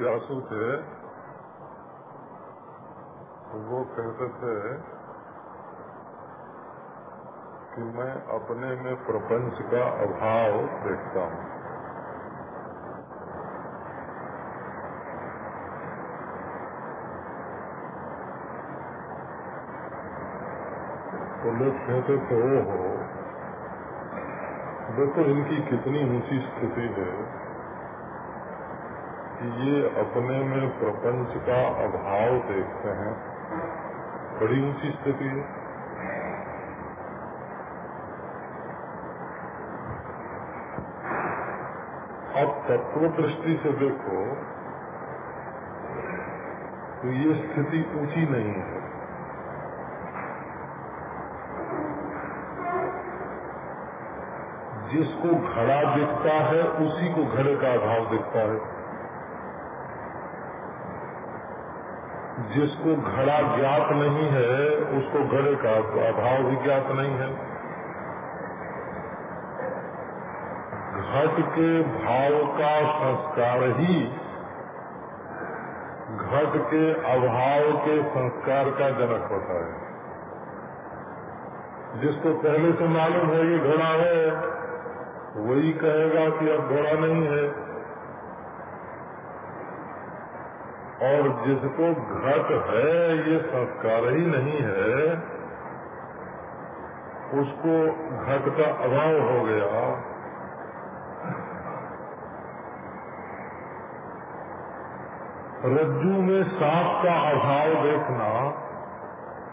जिज्ञासु थे वो कहते थे कि मैं अपने में प्रपंच का अभाव देखता हूँ। तो लोग कहते थे ओ हो देखो इनकी कितनी ऊँची स्थिति है। कि ये अपने में प्रपंच का अभाव देखते हैं। बड़ी ऊँची स्थिति है। अब तत्व दृष्टि से देखो तो ये स्थिति ऊँची नहीं है। जिसको घड़ा दिखता है, उसी को घड़े का अभाव दिखता है। जिसको घड़ा ज्ञात नहीं है, उसको घड़े का अभाव भी ज्ञात नहीं है। घट के भाव का संस्कार ही, घट के अभाव के संस्कार का जनक होता है। जिसको पहले से मालूम है ये घड़ा है, वही कहेगा कि अब घोड़ा नहीं है। और जिसको घट है, ये संस्कार ही नहीं है, उसको घट का अभाव हो गया। रज्जू में सांप का अभाव देखना,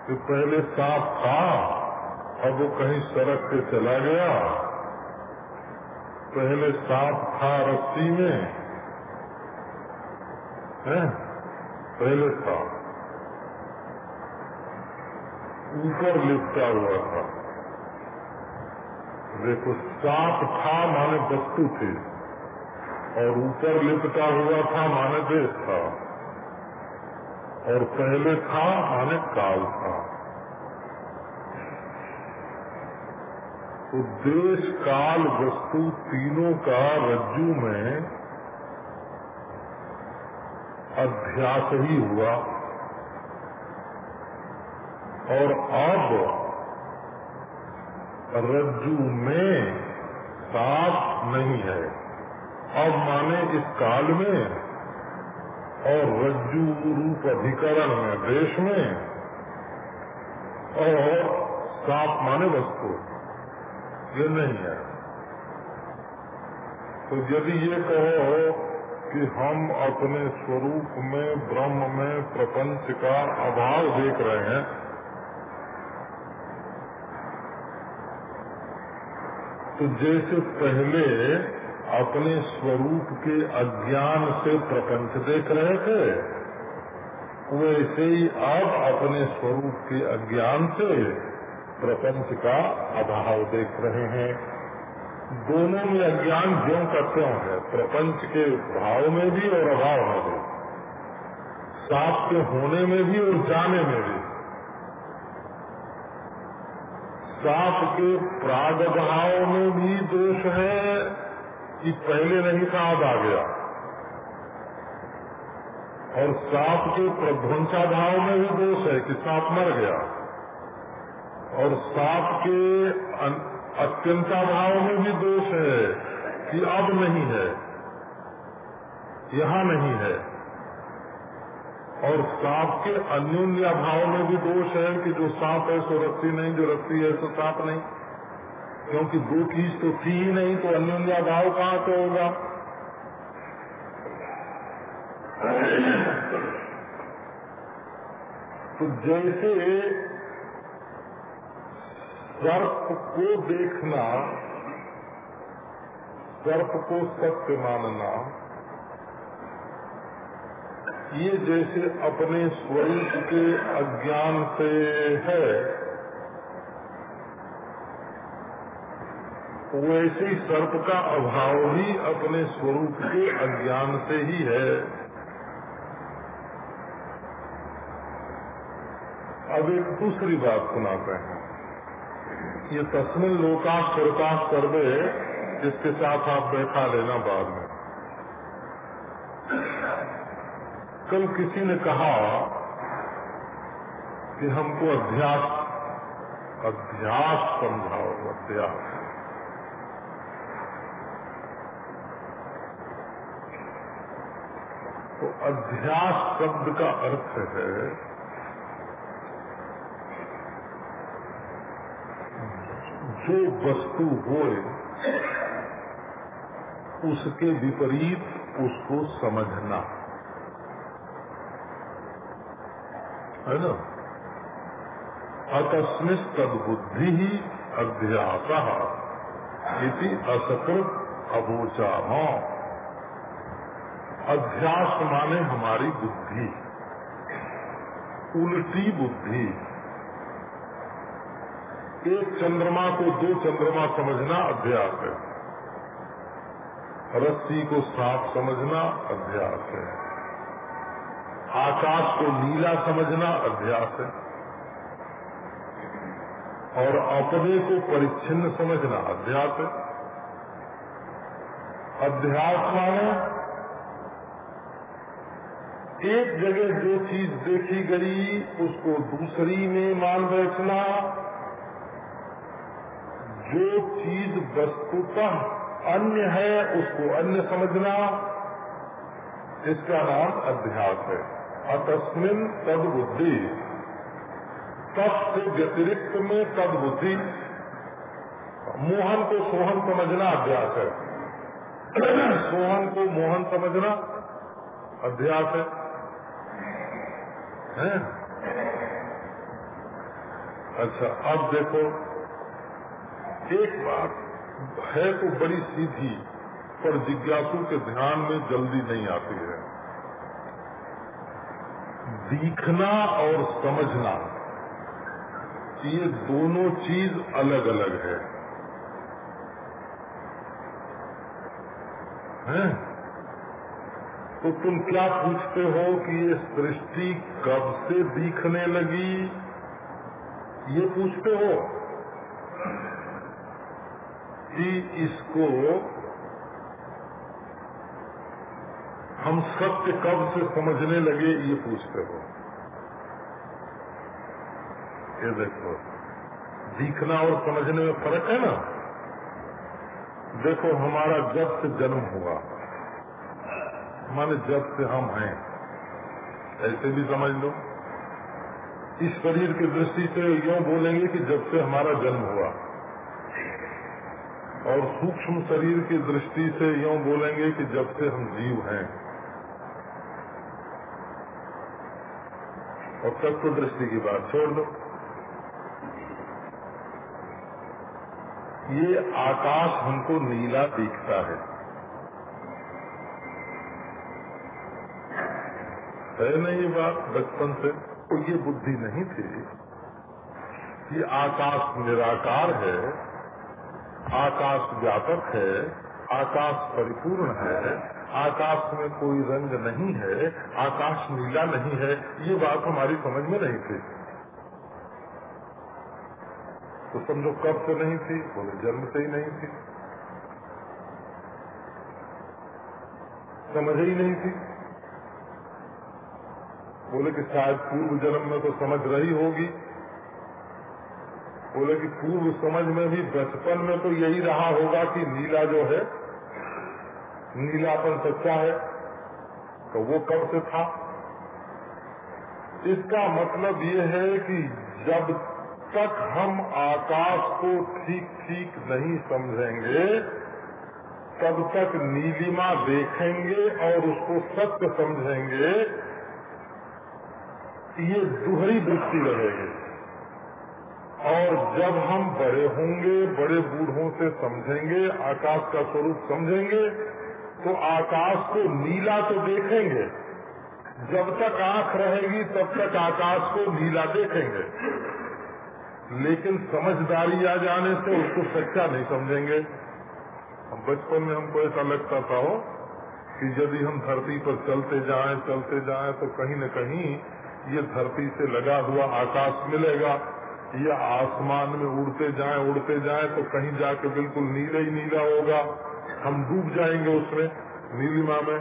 कि पहले सांप था, अब वो कहीं सड़क के चला गया। पहले सांप था रस्सी में, है? पहले था ऊपर लिपटा हुआ था देखो साप था माने वस्तु थे और ऊपर लिपटा हुआ था माने देश था और पहले था माने काल था तो देश काल वस्तु तीनों का रज्जू में अध्यास ही हुआ। और अब रज्जु में साप नहीं है। अब माने इस काल में और रज्जु रूप अधिकरण में देश में। और साप माने वस्तु, ये नहीं है। तो यदि ये कहो कि हम अपने स्वरूप में, ब्रह्म में प्रपंच का अभाव देख रहे हैं। तो जैसे पहले अपने स्वरूप के अज्ञान से प्रपंच देख रहे थे, वैसे ही अब अपने स्वरूप के अज्ञान से प्रपंच का अभाव देख रहे हैं। दोनों में अज्ञान ज्यो का त्यों है, प्रपंच के भाव में भी और अभाव में भी। साप के होने में भी और जाने में भी। साप के प्राग भाव में भी दोष है कि पहले नहीं था, अब आ गया। और सांप के प्रध्वंसा भाव में भी दोष है कि सांप मर गया। और सांप के अत्यंता भाव में भी दोष है कि अब नहीं है, यहाँ नहीं है। और सांप के अन्योन्या भाव में भी दोष है कि जो सांप है सो रस्सी नहीं, जो रस्सी है सो सांप नहीं। क्योंकि दो चीज़ तो थी ही नहीं तो अन्योन्या भाव कहाँ से होगा? तो जैसे सर्प को देखना सर्प को सत्य मानना, ये जैसे अपने स्वरूप के अज्ञान से है, वैसे सर्प का अभाव ही अपने स्वरूप के अज्ञान से ही है। अब एक दूसरी बात सुनाते हैं। ये तस्मिन लोका प्रकाश कर दे, जिसके साथ आप बैठा लेना बाद में। कल किसी ने कहा कि हमको अध्यास अध्यास समझाओ, अध्यास। तो अध्यास शब्द का अर्थ है जो वस्तु हो उसके विपरीत उसको समझना। है ना? अकस्मित तदबुद्धि ही अध्यास इति असकृत अबोचा अध्यास माने हमारी बुद्धि, उल्टी बुद्धि। एक चंद्रमा को दो चंद्रमा समझना अभ्यास है। रस्सी को साफ़ समझना अभ्यास है। आकाश को नीला समझना अभ्यास है। और अपने को परिच्छिन्न समझना अभ्यास है। अध्यास माने एक जगह जो चीज़ देखी गई, उसको दूसरी में मान बैठना जो चीज़ वस्तुतः अन्य है उसको अन्य समझना। इसका नाम अध्यास है। अतस्मिन तद बुद्धि तत्व व्यतिरिक्त में तद बुद्धि मोहन को सोहन समझना अध्यास है। सोहन को मोहन समझना अध्यास है, है? अच्छा अब देखो एक बात है तो बड़ी सीधी, पर जिज्ञासु के ध्यान में जल्दी नहीं आती है। दिखना और समझना, ये दोनों चीज़ अलग अलग है। हैं? तो तुम क्या पूछते हो कि ये सृष्टि कब से दिखने लगी? ये पूछते हो। कि इसको हम सत्य कब से समझने लगे, ये पूछते हो। ये देखो, दिखना और समझने में फ़र्क है ना? देखो, हमारा जब से जन्म हुआ, माने जब से हम हैं, ऐसे भी समझ लो। इस शरीर की दृष्टि से यूँ बोलेंगे कि जब से हमारा जन्म हुआ। और सूक्ष्म शरीर की दृष्टि से यूँ बोलेंगे कि जब से हम जीव हैं। और तत्व दृष्टि की बात छोड़ दो। ये आकाश हमको नीला दिखता है। है ना ये बात बचपन से? तो ये बुद्धि नहीं थी। कि आकाश निराकार है। आकाश व्यापक है, आकाश परिपूर्ण है, आकाश में कोई रंग नहीं है, आकाश नीला नहीं है, ये बात हमारी समझ में नहीं थी। तो समझो कब से नहीं थी? बोले जन्म से ही नहीं थी। समझ ही नहीं थी। बोले कि शायद पूर्व जन्म में तो समझ रही होगी। बोले कि पूर्व समझ में भी बचपन में तो यही रहा होगा कि नीला जो है, नीलापन सच्चा है तो वो कब से था? इसका मतलब ये है कि जब तक हम आकाश को ठीक ठीक नहीं समझेंगे, तब तक नीलिमा देखेंगे और उसको सत्य समझेंगे, ये दुहरी दृष्टि रहेगी। और जब हम बड़े होंगे, बड़े बूढ़ों से समझेंगे, आकाश का स्वरूप समझेंगे तो आकाश को नीला तो देखेंगे। जब तक आँख रहेगी, तब तक आकाश को नीला देखेंगे। लेकिन समझदारी आ जाने से उसको सच्चा नहीं समझेंगे। बचपन में हमको ऐसा लगता था, हो, कि यदि हम धरती पर चलते जाएँ चलते जाएँ तो कहीं न कहीं ये धरती से लगा हुआ आकाश मिलेगा। या आसमान में उड़ते जाएँ उड़ते जाएँ तो कहीं जाके बिल्कुल नीला ही नीला होगा। हम डूब जाएँगे उसमें। नीलिमा में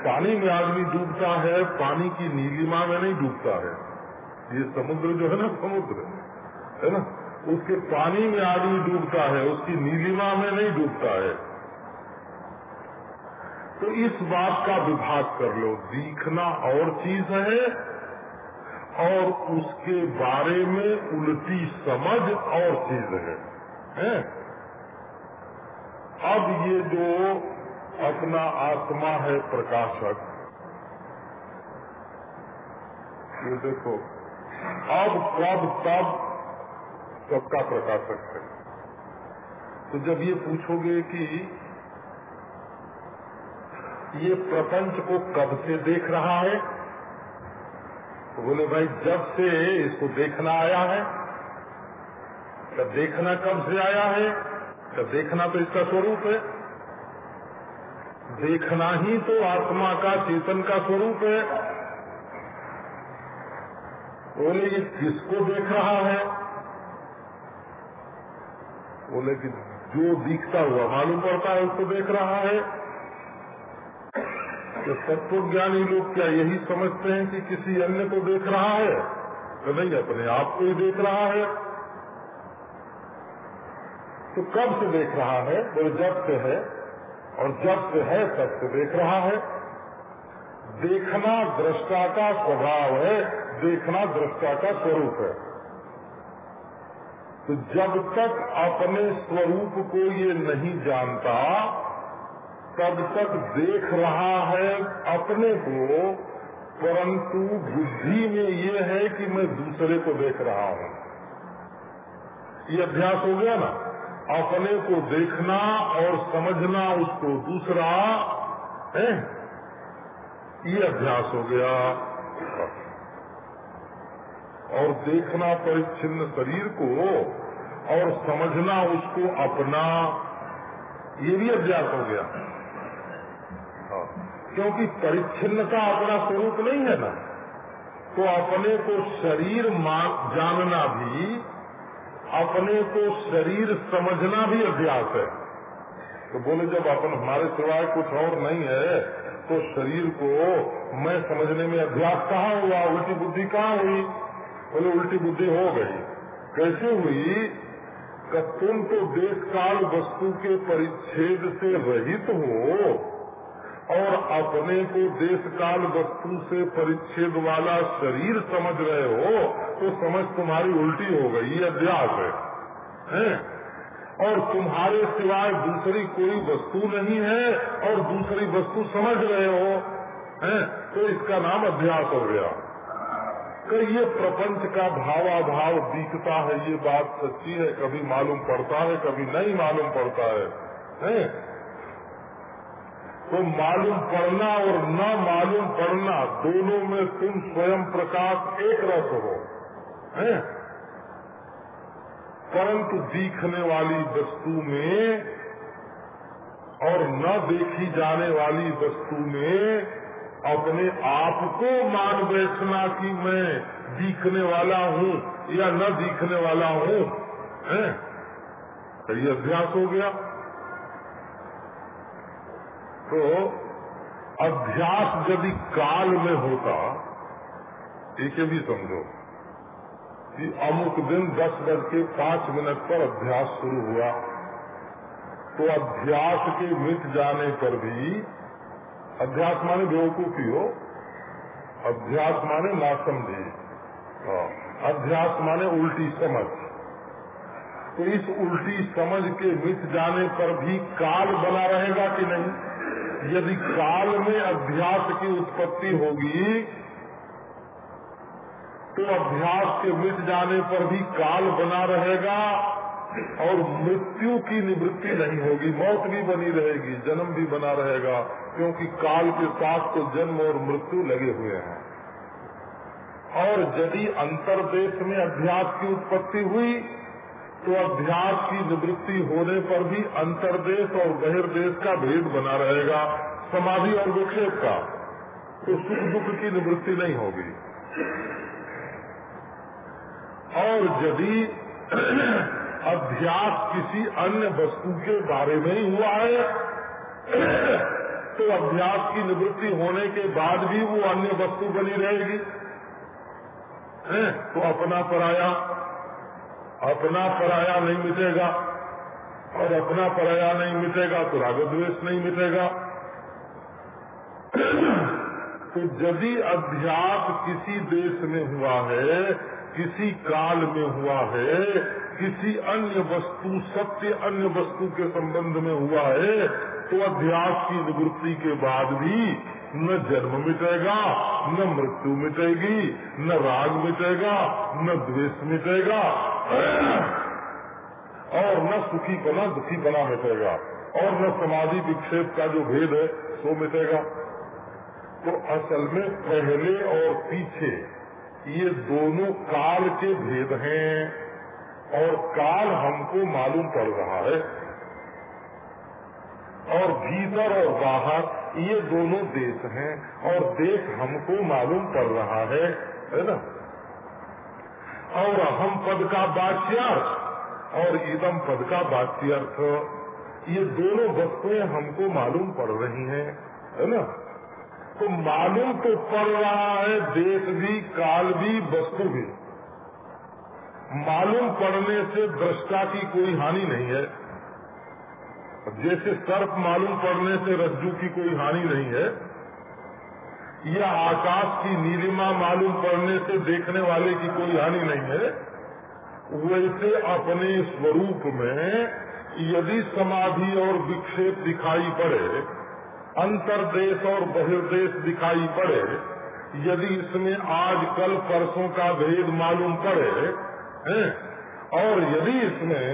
पानी में आदमी डूबता है, पानी की नीलिमा में नहीं डूबता है। ये समुद्र जो है ना, समुद्र, है ना? उसके पानी में आदमी डूबता है, उसकी नीलिमा में नहीं डूबता है। तो इस बात का विभाग कर लो। दिखना और चीज़ है और उसके बारे में उल्टी समझ और चीज़ है, है? अब ये जो अपना आत्मा है प्रकाशक। ये देखो अब कब तब सबका प्रकाशक है। तो जब ये पूछोगे कि ये प्रपंच को कब से देख रहा है तो बोले, भाई, जब से इसको देखना आया है, तब देखना कब से आया है? तब देखना तो इसका स्वरूप है। देखना ही तो आत्मा का चेतन का स्वरूप है। बोले, ये किसको देख रहा है? बोले कि जो दिखता हुआ मालूम पड़ता है उसको देख रहा है। तो तत्व ज्ञानी लोग क्या यही समझते हैं कि किसी अन्य को देख रहा है? तो नहीं, अपने आप को ही देख रहा है। तो कब से देख रहा है? बोले, जब से है, और जब से है, तब से देख रहा है। देखना दृष्टा का स्वभाव है, देखना दृष्टा का स्वरूप है। तो जब तक अपने स्वरूप को ये नहीं जानता तब तक देख रहा है अपने को, परंतु बुद्धि में ये है कि मैं दूसरे को देख रहा हूँ। ये अभ्यास हो गया ना? अपने को देखना और समझना, उसको दूसरा, है? ये अभ्यास हो गया। और देखना परिच्छिन्न शरीर को और समझना उसको अपना, ये भी अभ्यास हो गया। क्योंकि परिच्छिन्नता अपना स्वरूप नहीं है ना। तो अपने को शरीर जानना भी, अपने को शरीर समझना भी अभ्यास है। तो बोले, जब अपन हमारे सिवाय कुछ और नहीं है तो शरीर को मैं समझने में अभ्यास कहाँ हुआ? उल्टी बुद्धि कहाँ हुई? बोले, उल्टी बुद्धि हो गई। कैसे हुई? कि तुम तो देश काल वस्तु के परिच्छेद से रहित हो और अपने को देश काल वस्तु से परिच्छेद वाला शरीर समझ रहे हो तो समझ तुम्हारी उल्टी हो गई ये अभ्यास है, है? और तुम्हारे सिवाय दूसरी कोई वस्तु नहीं है और दूसरी वस्तु समझ रहे हो हैं? तो इसका नाम अभ्यास हो गया कि ये प्रपंच का भावाभाव दिखता है ये बात सच्ची है कभी मालूम पड़ता है कभी नहीं मालूम पड़ता है, है? तो मालूम पड़ना और न मालूम पड़ना, दोनों में तुम स्वयं प्रकाश एक रस हो, हैं? परंतु दिखने वाली वस्तु में और न देखी जाने वाली वस्तु में अपने आप को मान बैठना कि मैं दिखने वाला हूँ या न दिखने वाला हूँ तो ये अभ्यास हो गया तो अभ्यास यदि काल में होता एक भी समझो कि अमुक दिन दस बज के पाँच मिनट पर अभ्यास शुरू हुआ। तो अभ्यास के मिट जाने पर भी अध्यास माने बेवकूफ़ी हो अध्यास माने ना समझे अभ्यास माने उल्टी समझ। तो इस उल्टी समझ के मिट जाने पर भी काल बना रहेगा कि नहीं? यदि काल में अभ्यास की उत्पत्ति होगी तो अभ्यास के मिट जाने पर भी काल बना रहेगा और मृत्यु की निवृत्ति नहीं होगी। मौत भी बनी रहेगी, जन्म भी बना रहेगा, क्योंकि काल के साथ तो जन्म और मृत्यु लगे हुए हैं। और यदि अंतरदेश में अभ्यास की उत्पत्ति हुई तो अभ्यास की निवृत्ति होने पर भी अंतरदेश और बहिर्देश का भेद बना रहेगा, समाधि और विक्षेप का। तो सुख दुख की निवृत्ति नहीं होगी। और यदि अभ्यास किसी अन्य वस्तु के बारे में ही हुआ है तो अभ्यास की निवृत्ति होने के बाद भी वो अन्य वस्तु बनी रहेगी। तो अपना पराया अपना पराया नहीं मिटेगा और अपना पराया नहीं मिटेगा तो राग द्वेष नहीं मिटेगा। तो यदि अध्यास किसी देश में हुआ है, किसी काल में हुआ है, किसी अन्य वस्तु, सत्य अन्य वस्तु के संबंध में हुआ है तो अध्यास की निवृत्ति के बाद भी न जन्म मिटेगा, न मृत्यु मिटेगी, न राग मिटेगा, न द्वेष मिटेगा और न सुखी बना, दुखी बना मिटेगा। और न समाधि विक्षेप का जो भेद है, सो मिटेगा। तो असल में पहले और पीछे, ये दोनों काल के भेद हैं। और काल हमको मालूम पड़ रहा है। और भीतर और बाहर, ये दोनों देश हैं। और देश हमको मालूम पड़ रहा है। है ना? और हम पद का वाच्यार्थ और इदम पद का वाच्यार्थ ये दोनों वस्तुएँ हमको मालूम पड़ रही हैं, है ना? तो मालूम तो पड़ रहा है, देश भी, काल भी, वस्तु भी। मालूम पड़ने से दृष्टा की कोई हानि नहीं है। जैसे सर्प मालूम पड़ने से रज्जू की कोई हानि नहीं है या आकाश की नीलिमा मालूम पड़ने से देखने वाले की कोई हानि नहीं है। वैसे अपने स्वरूप में यदि समाधि और विक्षेप दिखाई पड़े अंतरदेश और बहिर्देश दिखाई पड़े यदि इसमें आज कल परसों का भेद मालूम पड़े है, और यदि इसमें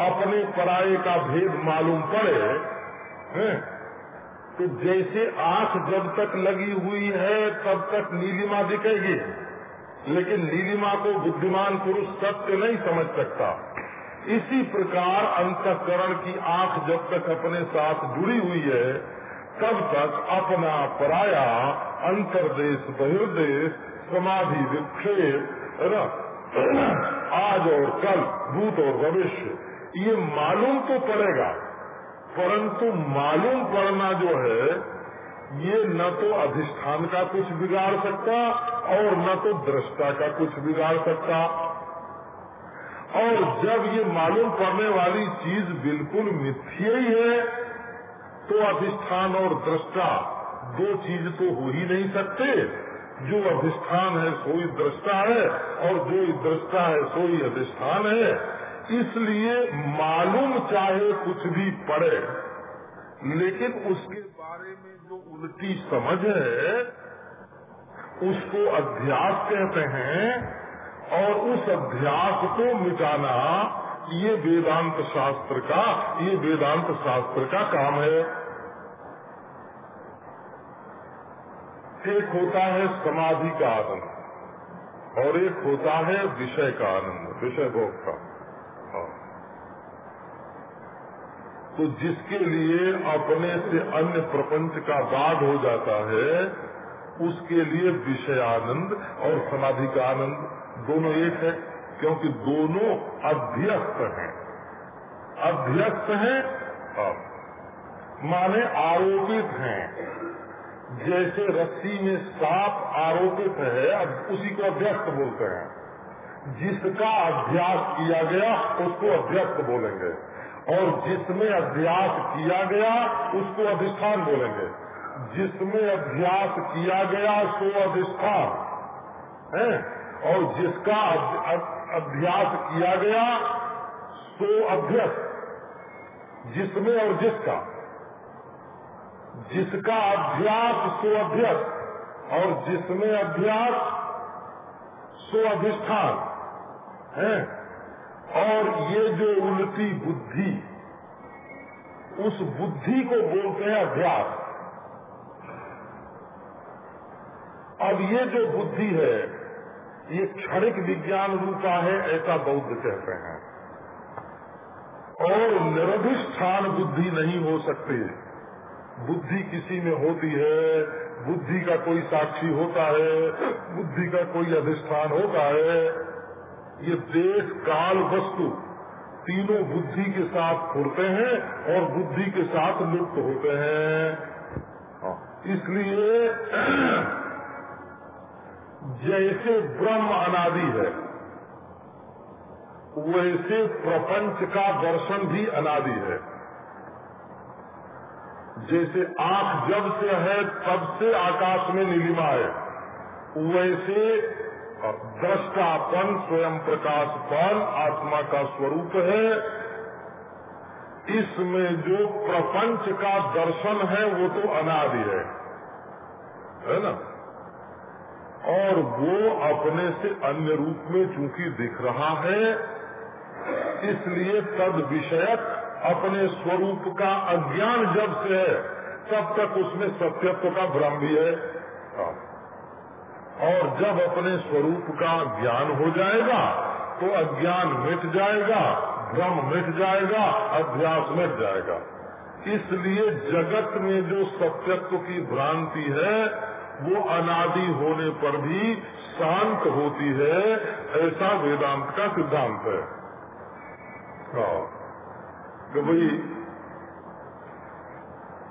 अपने पराये का भेद मालूम पड़े है, तो जैसे आँख जब तक लगी हुई है, तब तक नीलिमा दिखेगी। लेकिन नीलिमा को बुद्धिमान पुरुष सत्य नहीं समझ सकता। इसी प्रकार अंतकरण की आँख जब तक अपने साथ जुड़ी हुई है, तब तक अपना पराया, अंतरदेश, बहिर्देश, समाधि, विक्षेप, है आज और कल, भूत और भविष्य, ये मालूम तो पड़ेगा। परंतु मालूम पड़ना जो है, ये न तो अधिष्ठान का कुछ बिगाड़ सकता और न तो दृष्टा का कुछ बिगाड़ सकता। और जब ये मालूम पड़ने वाली चीज़ बिल्कुल मिथ्य ही है तो अधिष्ठान और दृष्टा दो चीज़ तो हो ही नहीं सकते। जो अधिष्ठान है सोई दृष्टा है, और जो दृष्टा है सोई अधिष्ठान है। इसलिए मालूम चाहे कुछ भी पड़े, लेकिन उसके बारे में जो उल्टी समझ है, उसको अध्यास कहते हैं, और उस अध्यास को मिटाना ये वेदांत शास्त्र का, ये वेदांत शास्त्र का काम है। एक होता है समाधि का आनंद, और एक होता है विषय का आनंद, विषय भोग का हाँ। तो जिसके लिए अपने से अन्य प्रपंच का बाध हो जाता है, उसके लिए विषय आनंद और समाधि का आनंद दोनों एक है, क्योंकि दोनों अध्यस्त हैं। अध्यस्त हैं माने आरोपित हैं। जैसे रस्सी में सांप आरोपित है, अब उसी को अध्यस्त बोलते हैं। जिसका अभ्यास किया गया, उसको अध्यस्त बोलेंगे। और जिसमें अभ्यास किया गया, उसको अधिष्ठान बोलेंगे। जिसमें अभ्यास किया गया, सो अधिष्ठान। है? और जिसका अभ्यास किया गया, सो अभ्यस्त। जिसमें और जिसका? जिसका अभ्यास, सो अभ्यस्त। और जिसमें अभ्यास, सो अधिष्ठान। है? और ये जो उल्टी बुद्धि, उस बुद्धि को बोलते हैं अभ्यास। अब ये जो बुद्धि है, ये क्षणिक विज्ञान रूपा है, ऐसा बौद्ध कहते हैं। और निरधिष्ठान बुद्धि नहीं हो सकती। बुद्धि किसी में होती है, बुद्धि का कोई साक्षी होता है, बुद्धि का कोई अधिष्ठान होता है ये देश काल वस्तु तीनों बुद्धि के साथ फुरते हैं और बुद्धि के साथ लुप्त होते हैं। हाँ, इसलिए जैसे ब्रह्म अनादि है वैसे प्रपंच का दर्शन भी अनादि है। जैसे आँख जब से है तब से आकाश में नीलिमा है वैसे दृष्टापन स्वयं प्रकाशपन आत्मा का स्वरूप है। इसमें जो प्रपंच का दर्शन है, वो तो अनादि है। है ना? और वो अपने से अन्य रूप में चूँकि दिख रहा है, इसलिए तद विषयक अपने स्वरूप का अज्ञान जब से है, तब तक उसमें सत्यत्व का भ्रम भी है। और जब अपने स्वरूप का ज्ञान हो जाएगा तो अज्ञान मिट जाएगा, भ्रम मिट जाएगा, अभ्यास मिट जाएगा। इसलिए जगत में जो सत्यत्व की भ्रांति है, वो अनादि होने पर भी शांत होती है, ऐसा वेदांत का सिद्धांत है। हाँ। कि भाई,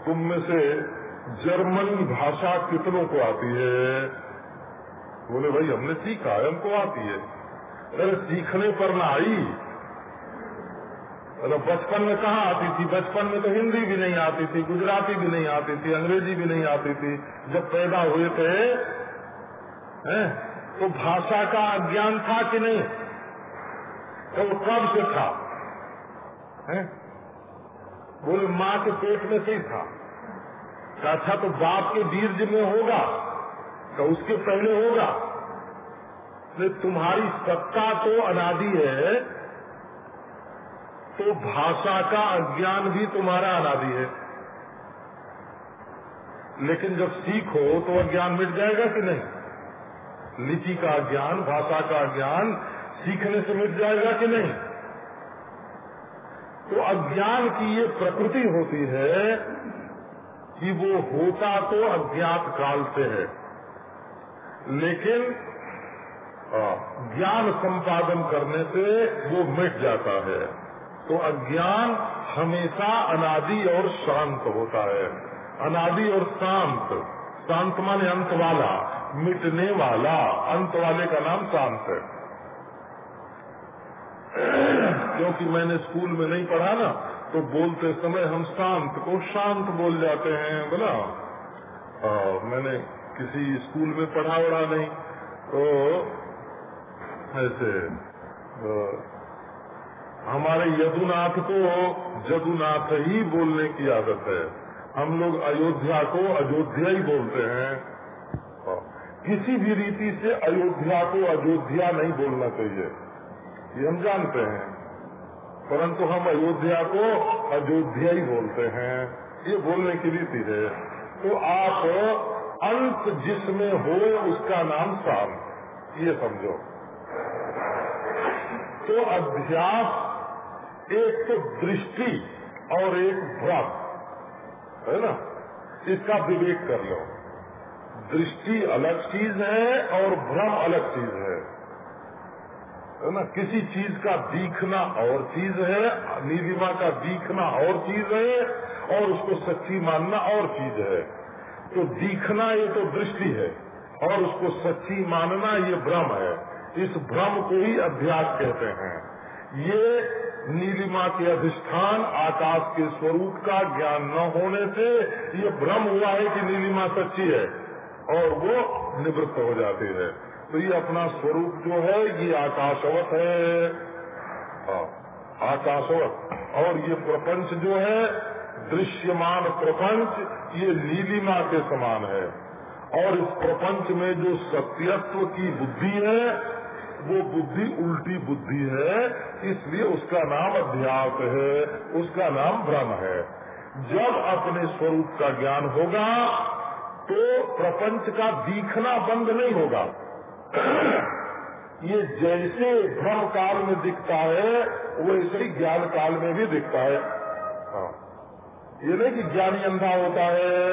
तुम में से जर्मन भाषा कितनों को आती है? बोले भाई हमने सीखा है हमको आती है। अरे सीखने पर ना आई। अरे बचपन में कहा आती थी? बचपन में तो हिंदी भी नहीं आती थी गुजराती भी नहीं आती थी अंग्रेज़ी भी नहीं आती थी। जब पैदा हुए थे हैं, तो भाषा का अज्ञान था कि नहीं? तो कब से था? हैं? बोले माँ के पेट में से ही था। अच्छा तो बाप के बीर्ज में होगा। तो उसके पहले होगा। तुम्हारी सत्ता तो अनादि है तो भाषा का अज्ञान भी तुम्हारा अनादि है। लेकिन जब सीखो तो अज्ञान मिट जाएगा कि नहीं? लिचि का ज्ञान भाषा का ज्ञान सीखने से मिट जाएगा कि नहीं? तो अज्ञान की ये प्रकृति होती है कि वो होता तो अज्ञात काल से है। लेकिन ज्ञान संपादन करने से वो मिट जाता है। तो अज्ञान हमेशा अनादि और शांत होता है। अनादि और शांत शांत माने अंत वाला, मिटने वाला, अंत वाले का नाम शांत है। क्योंकि मैंने स्कूल में नहीं पढ़ा ना तो बोलते समय हम शांत को शांत बोल जाते हैं, बोला? मैंने किसी स्कूल में पढ़ा वढ़ा नहीं। तो ऐसे हमारे यदुनाथ को जदुनाथ ही बोलने की आदत है। हम लोग अयोध्या को अयोध्या ही बोलते हैं। किसी भी रीति से अयोध्या को अयोध्या नहीं बोलना चाहिए। ये हम जानते हैं। परंतु हम अयोध्या को अयोध्या ही बोलते हैं। ये बोलने की रीति है। तो आप अंत जिसमें हो उसका नाम शांत ये समझो। तो अध्यास एक तो दृष्टि और एक भ्रम, है ना? इसका विवेक कर लो। दृष्टि अलग चीज़ है और भ्रम अलग चीज़ है। है ना? किसी चीज़ का दिखना और चीज़ है, नीलिमा का दिखना और चीज़ है, और उसको सच्ची मानना और चीज़ है। तो दिखना ये तो दृष्टि है और उसको सच्ची मानना ये भ्रम है। इस भ्रम को ही अभ्यास कहते हैं। ये नीलिमा के अधिष्ठान आकाश के स्वरूप का ज्ञान न होने से ये भ्रम हुआ है कि नीलिमा सच्ची है और वो निवृत्त हो जाती है। तो ये अपना स्वरूप जो है ये आकाशवत है। हाँ, आकाशवत। और ये प्रपंच जो है दृश्यमान प्रपंच, ये नीलिमा के समान है। और इस प्रपंच में जो सत्यत्व की बुद्धि है, वो बुद्धि उल्टी बुद्धि है, इसलिए उसका नाम अध्यास है, उसका नाम भ्रम है। जब अपने स्वरूप का ज्ञान होगा तो प्रपंच का दिखना बंद नहीं होगा। ये जैसे भ्रम काल में दिखता है, वैसे ही ज्ञान काल में भी दिखता है। ये नहीं कि ज्ञानी अंधा होता है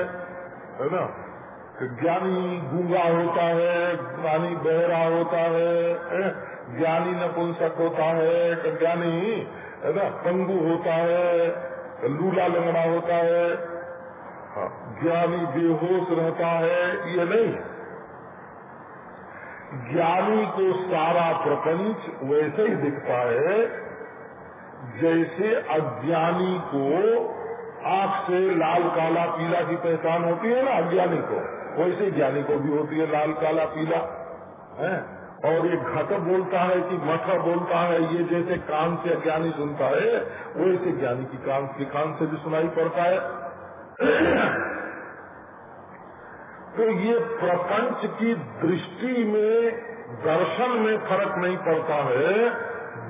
है ना? ज्ञानी गूँगा होता है ज्ञानी बहरा होता है ज्ञानी नपुंसक होता है ज्ञानी है ना पंगु होता है लूला लंगड़ा होता है। हाँ, ज्ञानी बेहोश रहता है ये नहीं। ज्ञानी को सारा प्रपंच वैसे ही दिखता है जैसे अज्ञानी को आँख से लाल, काला, पीला की पहचान होती है ना अज्ञानी को। वैसे ज्ञानी को भी होती है, लाल, काला, पीला। है? और ये घट बोलता है कि मठ बोलता है, ये जैसे कान से अज्ञानी सुनता है वैसे ज्ञानी की कान, के कान से भी सुनाई पड़ता है। तो ये प्रपंच की दृष्टि में दर्शन में फ़र्क नहीं पड़ता है,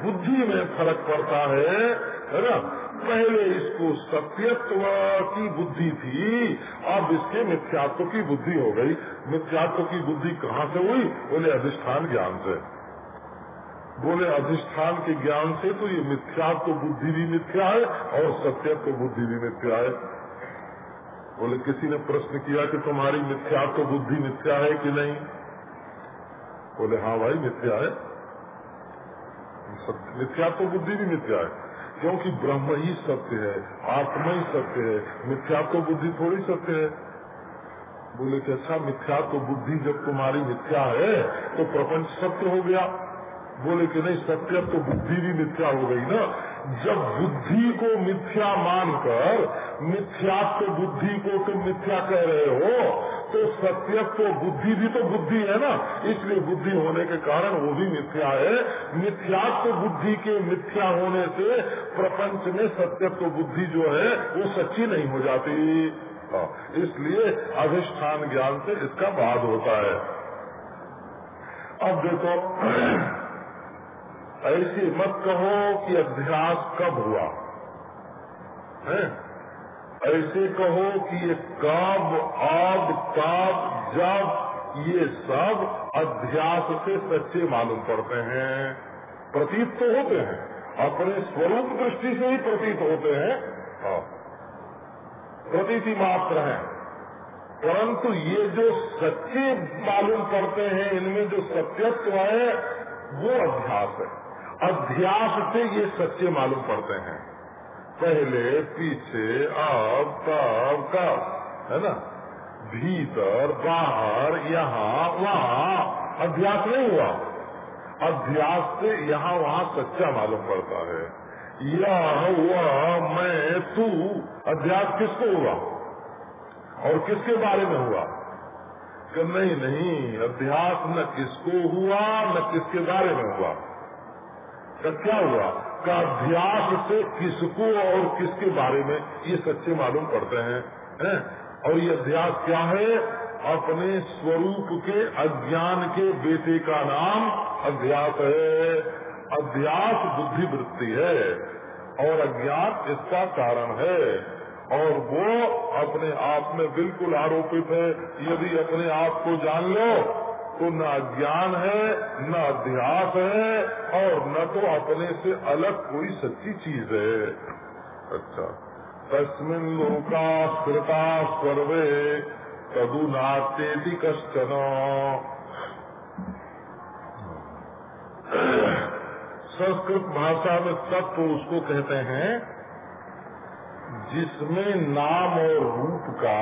बुद्धि में फ़र्क पड़ता है है ना? पहले इसको सत्यत्व की बुद्धि थी, अब इसके मिथ्यात्व की बुद्धि हो गई। मिथ्यात्व की बुद्धि कहाँ से हुई? बोले, अधिष्ठान ज्ञान से। बोले, अधिष्ठान के ज्ञान से तो ये मिथ्यात्व बुद्धि भी मिथ्या है और सत्यत्व बुद्धि भी मिथ्या है। बोले, किसी ने प्रश्न किया कि तुम्हारी मिथ्यात्व बुद्धि मिथ्या है कि नहीं? बोले हाँ भाई, मिथ्या है। मिथ्यात्व बुद्धि भी मिथ्या है। क्योंकि ब्रह्म ही सत्य है, आत्मा ही सत्य है, मिथ्यात्व बुद्धि थोड़ी सत्य है। बोले कि अच्छा मिथ्यात्व बुद्धि जब तुम्हारी मिथ्या है तो प्रपंच सत्य हो गया। बोले कि नहीं सत्य तो बुद्धि भी मिथ्या हो गई ना। जब बुद्धि को मिथ्या मानकर मिथ्यात्व बुद्धि को तुम मिथ्या कह रहे हो तो सत्यत्व बुद्धि भी तो बुद्धि है ना। इसलिए बुद्धि होने के कारण वो भी मिथ्या है। मिथ्यात्व बुद्धि के मिथ्या होने से प्रपंच में सत्यत्व बुद्धि जो है वो सच्ची नहीं हो जाती। हाँ, इसलिए अधिष्ठान ज्ञान से इसका बाद होता है। अब देखो ऐसे मत कहो कि अभ्यास कब हुआ। है? ऐसे कहो कि ये कब अब कब जब ये सब अध्यास से सच्चे मालूम पड़ते हैं, प्रतीत तो होते हैं, अपने स्वरूप दृष्टि से ही प्रतीत होते हैं। हाँ। प्रतीति मात्र हैं। परंतु ये जो सच्चे मालूम पड़ते हैं, इनमें जो सत्यत्व है, वो अभ्यास है। अध्यास से ये सच्चे मालूम पड़ते हैं। पहले, पीछे, अब, तब, कब, है ना? भीतर, बाहर, यहाँ, वहाँ। अध्यास नहीं हुआ। अध्यास से यहाँ, वहाँ सच्चा मालूम पड़ता है। यह वह मैं, तू। अध्यास किसको हुआ? और किसके बारे में हुआ? कि नहीं नहीं, अध्यास न किसको हुआ, न किसके बारे में हुआ। क्या हुआ का अभ्यास से किसको और किसके बारे में ये सच्चे मालूम पड़ते हैं, है? और ये अभ्यास क्या है? अपने स्वरूप के, अज्ञान के बेटे का नाम अभ्यास है। अभ्यास बुद्धि वृत्ति है और अज्ञान इसका कारण है। और वो अपने आप में बिल्कुल आरोपित है। यदि अपने आप को जान लो तो न ज्ञान है, न अध्यास है, और न तो अपने से अलग कोई सच्ची चीज़ है। अच्छा। तस्मिन लोका स्थिरता सर्वे तदु नाट्येति कश्चन। संस्कृत भाषा में तत्व तो उसको कहते हैं, जिसमें नाम और रूप का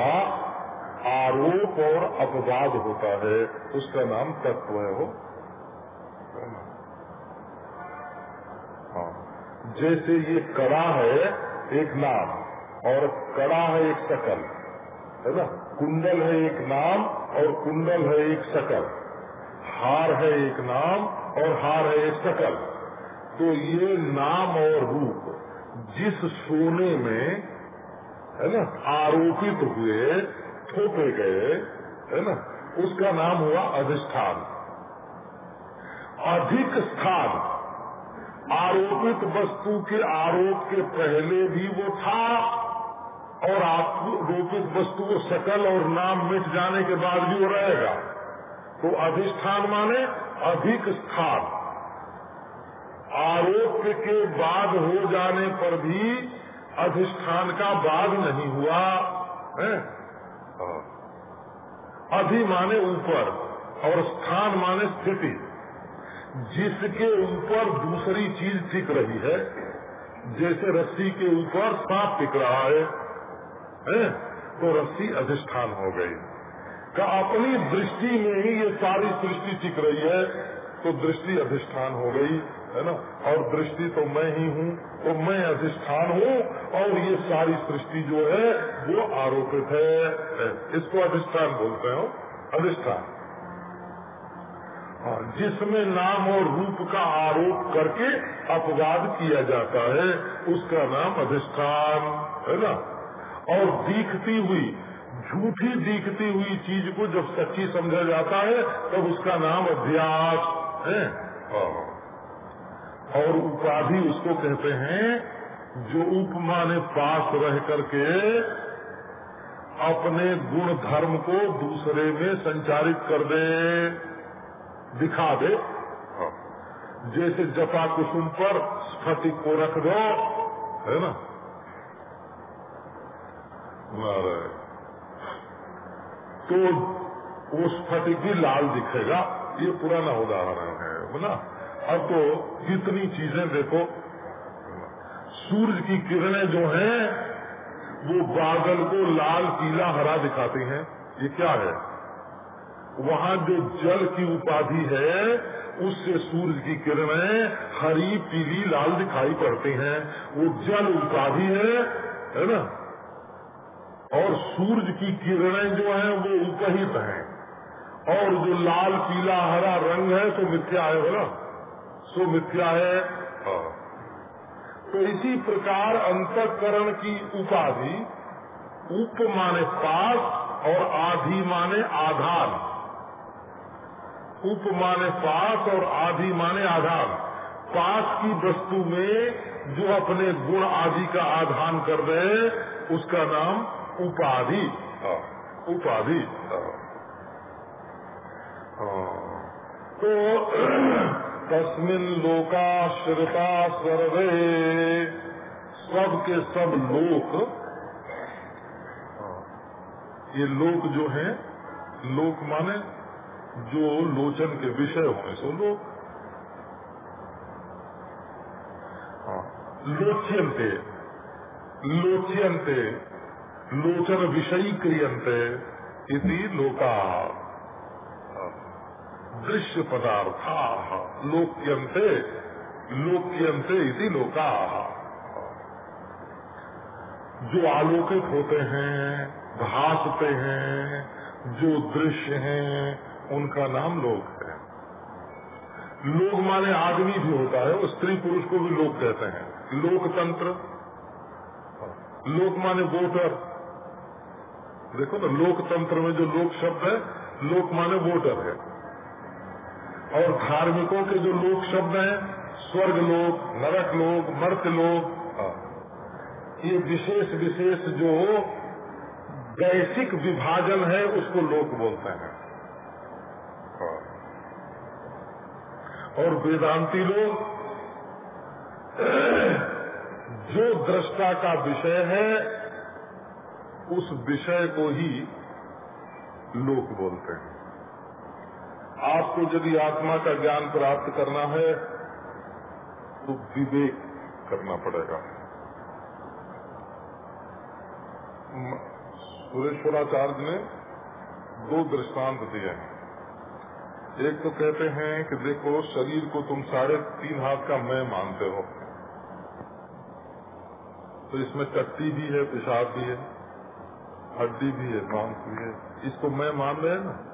आरोप और अपवाद होता है। उसका नाम तत्व है वो। हाँ। जैसे ये कड़ा है, एक नाम, और कड़ा है एक शकल है ना? कुंडल है एक नाम, और कुंडल है एक शकल हार है एक नाम, और हार है एक शकल तो ये नाम और रूप, जिस सोने में, है ना, आरोपित हुए थोपे गए, है ना? उसका नाम हुआ अधिष्ठान। अधिक स्थान। आरोपित वस्तु के आरोप के पहले भी वो था और आरोपित वस्तु को सकल और नाम मिट जाने के बाद भी वो रहेगा। तो अधिष्ठान माने अधिक स्थान। आरोप के बाद हो जाने पर भी अधिष्ठान का बाद नहीं हुआ, है? अधि माने ऊपर और स्थान माने स्थिति। जिसके ऊपर दूसरी चीज़ टिक रही है जैसे रस्सी के ऊपर सांप टिक रहा है, है? तो रस्सी अधिष्ठान हो गई। का अपनी दृष्टि में ही ये सारी सृष्टि टिक रही है तो दृष्टि अधिष्ठान हो गई। है ना? और दृष्टि तो मैं ही हूँ तो मैं अधिष्ठान हूँ, और ये सारी सृष्टि जो है, वो आरोपित है। इसको अधिष्ठान बोलते हो? अधिष्ठान। हाँ जिसमें नाम और रूप का आरोप करके अपवाद किया जाता है, उसका नाम अधिष्ठान, है ना? और दिखती हुई, झूठी दिखती हुई चीज़ को जब सच्ची समझा जाता है, तब उसका नाम अभ्यास, है? हाँ। और उपाधि उसको कहते हैं जो उपमा ने पास रह करके अपने गुण धर्म को दूसरे में संचारित कर दे दिखा दे। हाँ। जैसे जपा कुसुम पर स्फटिक को रख दो है ना? तो वो स्फटिक भी लाल दिखेगा। ये पुराना उदाहरण है ना? अब तो कितनी चीज़ें देखो, सूरज की किरणें जो हैं, वो बादल को लाल, पीला, हरा दिखाती हैं। ये क्या है? वहाँ जो जल की उपाधि है, उससे सूरज की किरणें हरी, पीली, लाल दिखाई पड़ती हैं। वो जल उपाधि है है ना? और सूरज की किरणें जो हैं, वो उपहित हैं। और जो लाल, पीला, हरा रंग है तो मिथ्या है ना सो मिथ्या है हाँ। तो इसी प्रकार अंतकरण की उपाधि उप माने पास और आधि माने आधार उप माने पास और आधि माने आधार पास की वस्तु में जो अपने गुण आदि का आधान कर रहे हैं, उसका नाम उपाधि हाँ। उपाधि हाँ। तो लोका लोकाश्रिता सर्वे। सब के सब लोक। ये लोक जो है, लोक माने जो लोचन के विषय होने सो लोक। लोच्यंते लोच्यंते लोचन विषयी क्रियंते इति लोका। दृश्य पदार्था लोक्यंते लोक्यंते इति लोका। जो आलोकित होते हैं, भासते हैं, जो दृश्य हैं, उनका नाम लोक है। लोक माने आदमी भी होता है स्त्री पुरुष को भी लोक कहते हैं। लोकतंत्र। लोक माने वोटर। देखो ना, लोकतंत्र में जो लोक शब्द है, लोक माने वोटर है। और धार्मिकों के जो लोक शब्द हैं, स्वर्ग लोक, नरक लोक, मर्त लोक हाँ। ये विशेष विशेष जो वैश्विक विभाजन है, उसको लोक बोलते हैं हाँ। और वेदांती लोग, जो दृष्टा का विषय है, उस विषय को ही लोक बोलते हैं आपको यदि आत्मा का ज्ञान प्राप्त करना है तो विवेक करना पड़ेगा। सुरेश्वराचार्य ने दो दृष्टांत दिए हैं। एक तो कहते हैं कि देखो, शरीर को तुम साढ़े तीन हाथ का मैं मानते हो। तो इसमें चट्टी भी है, पेशाब भी है, हड्डी भी है, मांस भी है। इसको मैं मान रहे हैं ना?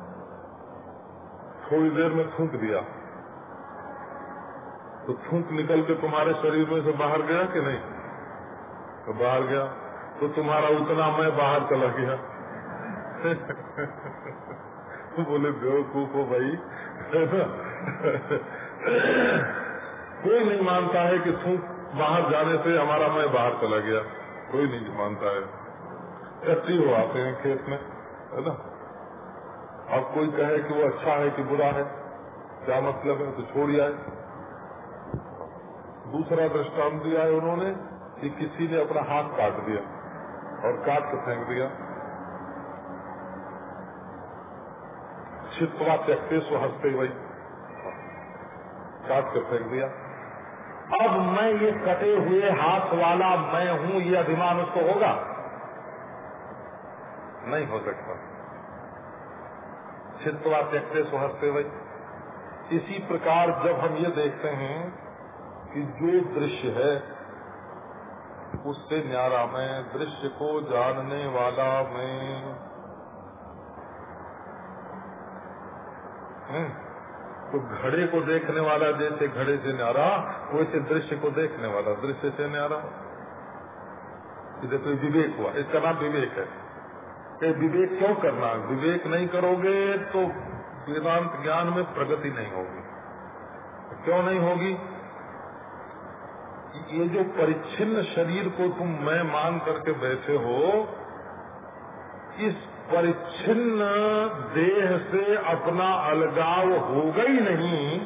थोड़ी देर में थूक दिया। तो थूक निकल के तुम्हारे शरीर में से बाहर गया कि नहीं? तो बाहर गया तो तुम्हारा उतना मैं बाहर चला गया। तो बोले, बेवकूफ़ हो भाई। कोई नहीं मानता है कि थूक बाहर जाने से हमारा मैं बाहर चला गया। कोई नहीं मानता है। कच्ची हो आते हैं खेत में, है ना? अब कोई कहे कि वो अच्छा है कि बुरा है, क्या मतलब है तो छोड़ आए। दूसरा दृष्टांत दिया है उन्होंने कि किसी ने अपना हाथ काट दिया और काट के फेंक दिया। छिपवा त्यक्ते सो हँसते वही, काट कर फेंक दिया। अब मैं ये कटे हुए हाथ वाला मैं हूँ, ये अभिमान उसको होगा? नहीं हो सकता। छिपवा त्यक्ते सो हँसते वही। इसी प्रकार जब हम ये देखते हैं कि जो दृश्य है, उससे न्यारा मैं, दृश्य को जानने वाला मैं। तो घड़े को देखने वाला जैसे घड़े से न्यारा, वैसे दृश्य को देखने वाला, दृश्य से न्यारा। देखो विवेक हुआ, इसका नाम विवेक है। कि विवेक क्यों करना? विवेक नहीं करोगे तो वेदांत ज्ञान में प्रगति नहीं होगी। क्यों नहीं होगी? ये जो परिच्छिन्न शरीर को तुम मैं मान करके बैठे हो इस परिच्छिन्न देह से अपना अलगाव होगा ही नहीं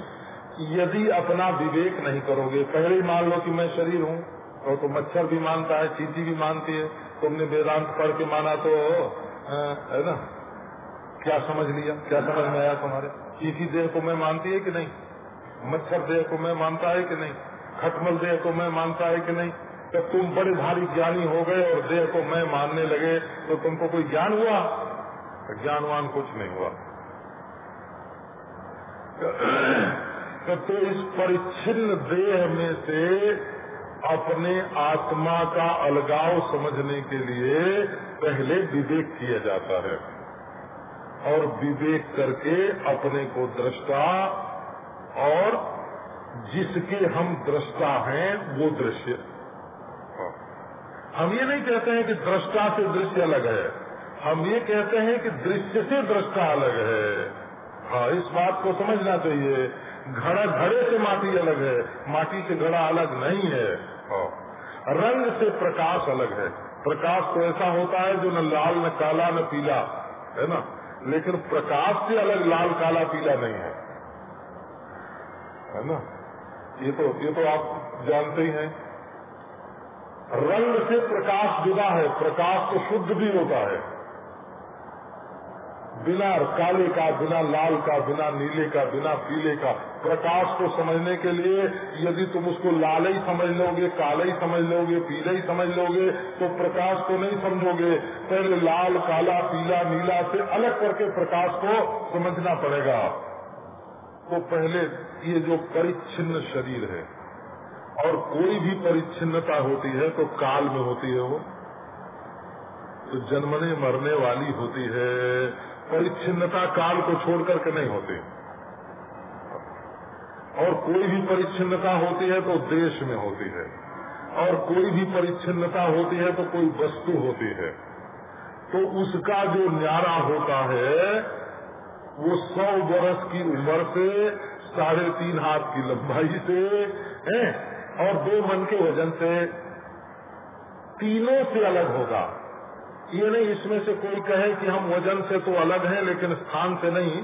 यदि अपना विवेक नहीं करोगे। पहले ही मान लो कि मैं शरीर हूँ तो, तो मच्छर भी मानता है चीटी भी मानती है। तुमने वेदांत पढ़ के माना तो है ना? क्या समझ लिया? क्या समझ में आया तुम्हारे? चीटी देह को मैं मानती है कि नहीं? मच्छर देह को मैं मानता है कि नहीं? खटमल देह को मैं मानता है कि नहीं? जब तुम बड़े भारी ज्ञानी हो गए और देह को मैं मानने लगे तो तुमको कोई ज्ञान हुआ? ज्ञानवान कुछ नहीं हुआ। तो, इस परिच्छिन्न देह में से अपने आत्मा का अलगाव समझने के लिए पहले विवेक किया जाता है। और विवेक करके अपने को दृष्टा और जिसके हम दृष्टा हैं, वो दृश्य। हम ये नहीं कहते हैं कि दृष्टा से दृश्य अलग है। हम ये कहते हैं कि दृश्य से दृष्टा अलग है। हाँ इस बात को समझना चाहिए घड़ा घड़े से माटी अलग है, माटी से घड़ा अलग नहीं है। हाँ। रंग से प्रकाश अलग है। प्रकाश तो ऐसा होता है जो न लाल, न काला, न पीला, है ना? लेकिन प्रकाश से अलग लाल, काला, पीला नहीं है। है ना? ये तो ये तो आप जानते ही हैं। रंग से प्रकाश जुदा है, प्रकाश तो शुद्ध भी होता है। बिना काले का, बिना लाल का, बिना नीले का, बिना पीले का। प्रकाश को समझने के लिए यदि तुम उसको लाल ही समझ लोगे, काले ही समझ लोगे, पीले ही समझ लोगे तो प्रकाश को नहीं समझोगे। पहले लाल, काला, पीला, नीला से अलग करके प्रकाश को समझना पड़ेगा। तो पहले ये जो परिच्छिन्न शरीर है, और कोई भी परिच्छिन्नता होती है तो काल में होती है वो। तो जन्मने मरने वाली होती है। परिच्छिन्नता काल को छोड़ करके नहीं होती। और कोई भी परिच्छिन्नता होती है तो देश में होती है। और कोई भी परिच्छिन्नता होती है तो कोई वस्तु होती है। तो उसका जो न्यारा होता है, वो सौ वर्ष की उम्र से, साढ़े तीन हाथ की लंबाई से, है, और दो मन के वज़न से, तीनों से अलग होगा। ये नहीं इसमें से कोई कहे कि हम वज़न से तो अलग हैं, लेकिन स्थान से नहीं।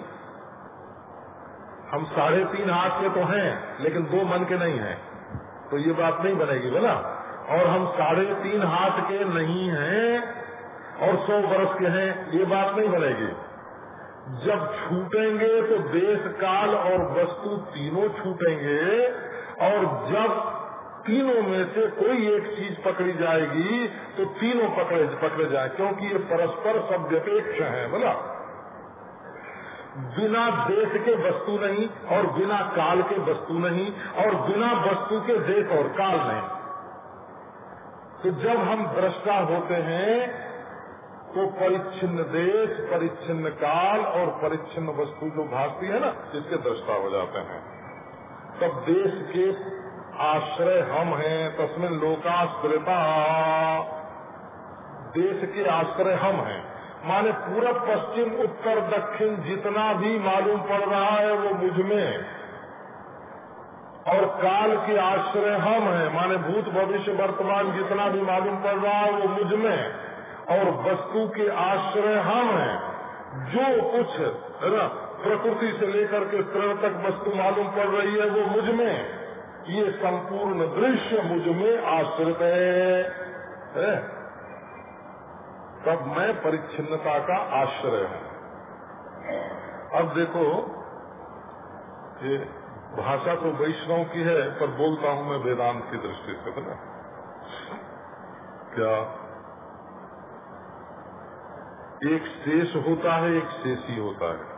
हम साढ़े तीन हाथ के तो हैं, लेकिन दो मन के नहीं हैं। तो ये बात नहीं बनेगी, बोला? और हम साढ़े तीन हाथ के नहीं हैं और सौ वर्ष के हैं, ये बात नहीं बनेगी। जब छूटेंगे तो देश काल और वस्तु तीनों छूटेंगे, और जब तीनों में से कोई एक चीज़ पकड़ी जाएगी तो तीनों पकड़े पकड़े जाए, क्योंकि ये परस्पर शब्दपेक्ष है, बोला। बिना देश के वस्तु नहीं, और बिना काल के वस्तु नहीं, और बिना वस्तु के देश और काल नहीं। तो जब हम दृष्टा होते हैं तो परिच्छिन्न देश, परिच्छिन्न काल और परिच्छिन्न वस्तु जो भागती है ना इसके दृष्टा हो जाते हैं। तब देश के आश्रय हम हैं, तस्मिन लोकाश्रिता। देश के आश्रय हम हैं। माने पूरब पश्चिम, उत्तर, दक्षिण जितना भी मालूम पड़ रहा है, वो मुझमें। और काल के आश्रय हम हैं। माने भूत भविष्य वर्तमान जितना भी मालूम पड़ रहा है, वो मुझमें। और वस्तु के आश्रय हम हैं। जो कुछ, है ना, प्रकृति से लेकर के तृण तक वस्तु मालूम पड़ रही है, वो मुझमें। ये संपूर्ण दृश्य मुझमें आश्रित है? तब मैं परिच्छिन्नता का आश्रय हूँ। अब देखो, ये भाषा तो वैष्णव की है, पर बोलता हूँ मैं वेदांत की दृष्टि से बना क्या? एक शेष होता है, एक शेषी होता है।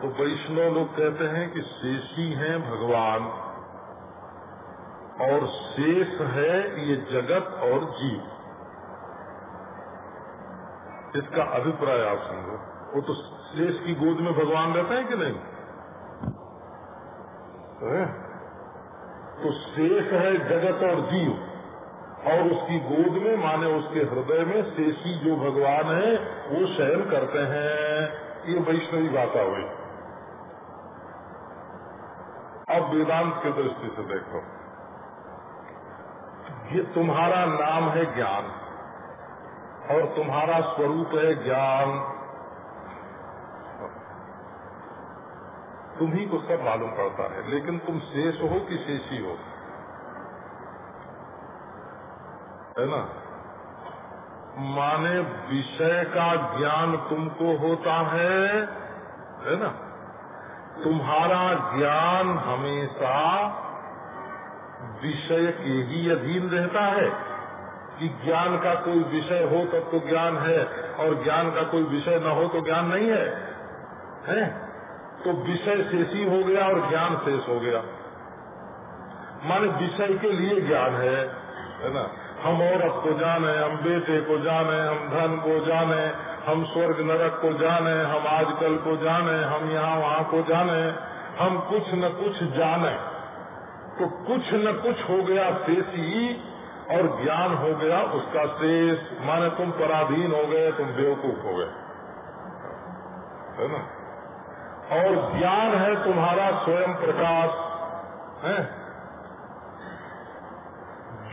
तो वैष्णव लोग कहते हैं कि शेषी हैं भगवान। और शेष है ये जगत और जीव। इसका अभिप्राय आप समझो। वो तो शेष की गोद में भगवान रहते हैं कि नहीं? है? तो शेष है जगत और जीव। और उसकी गोद में, माने उसके हृदय में शेषी जो भगवान है, वो शयन करते हैं। ये वैष्णवी भाषा हुई अब वेदांत की दृष्टि से देखो। ये तुम्हारा नाम है ज्ञान, और तुम्हारा स्वरूप है ज्ञान। तुम्ही को सब मालूम पड़ता है, लेकिन तुम शेष हो कि शेषी हो? है ना? माने विषय का ज्ञान तुमको होता है है ना? तुम्हारा ज्ञान हमेशा विषय के ही अधीन रहता है। कि ज्ञान का कोई विषय हो तब तो ज्ञान है, और ज्ञान का कोई विषय न हो तो ज्ञान नहीं है। हैं? तो विषय शेषी हो गया और ज्ञान शेष हो गया। माने विषय के लिए ज्ञान है है ना? हम औरत को जाने, हम बेटे को जाने, हम धन को जाने हम स्वर्ग नरक को जाने, हम आजकल को जाने, हम यहाँ वहाँ को जाने, हम कुछ न कुछ जाने। तो कुछ न कुछ हो गया शेषी और ज्ञान हो गया उसका शेष। माने तुम पराधीन हो गए, तुम बेवकूफ़ हो गए। है ना? और ज्ञान है तुम्हारा स्वयं प्रकाश। है?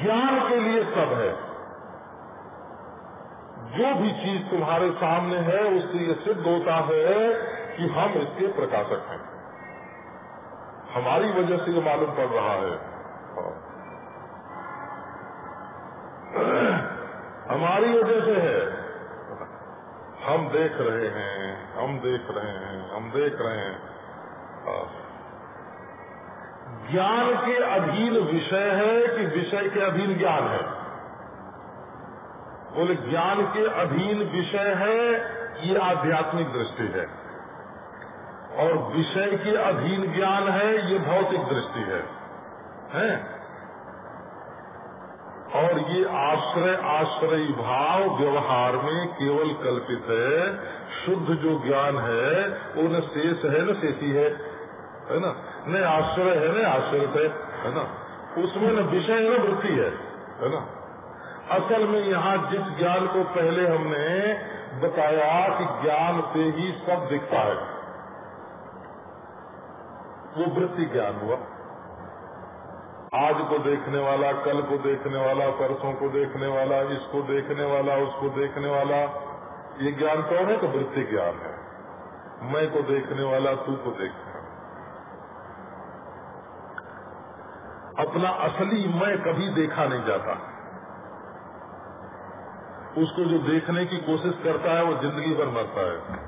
ज्ञान के लिए सब है। जो भी चीज़ तुम्हारे सामने है, उससे ये सिद्ध होता है कि हम इसके प्रकाशक हैं। हमारी वजह से ये मालूम पड़ रहा है। हमारी वजह से है। हम देख रहे हैं, हम देख रहे हैं, हम देख रहे हैं। ज्ञान के अधीन विषय है कि विषय के अधीन ज्ञान है। बोले, ज्ञान के अधीन विषय है, ये आध्यात्मिक दृष्टि है। और विषय के अधीन ज्ञान है, ये भौतिक दृष्टि है। हैं? और ये आश्रय आश्रय भाव व्यवहार में केवल कल्पित है, शुद्ध जो ज्ञान है, वो न शेष है, न शेषी है। है ना? न आश्रय है, न आश्रित है। है ना? उसमें न विषय है न वृत्ति है। है ना? असल में यहाँ जिस ज्ञान को पहले हमने बताया कि ज्ञान से ही सब दिखता है। वो वृत्ति ज्ञान हुआ। आज को देखने वाला, कल को देखने वाला, परसों को देखने वाला, इसको देखने वाला, उसको देखने वाला, ये ज्ञान कौन है? तो वृत्ति ज्ञान है। मैं को देखने वाला, तू को देखने अपना असली मैं कभी देखा नहीं जाता। उसको जो देखने की कोशिश करता है, वो ज़िंदगी भर मरता है।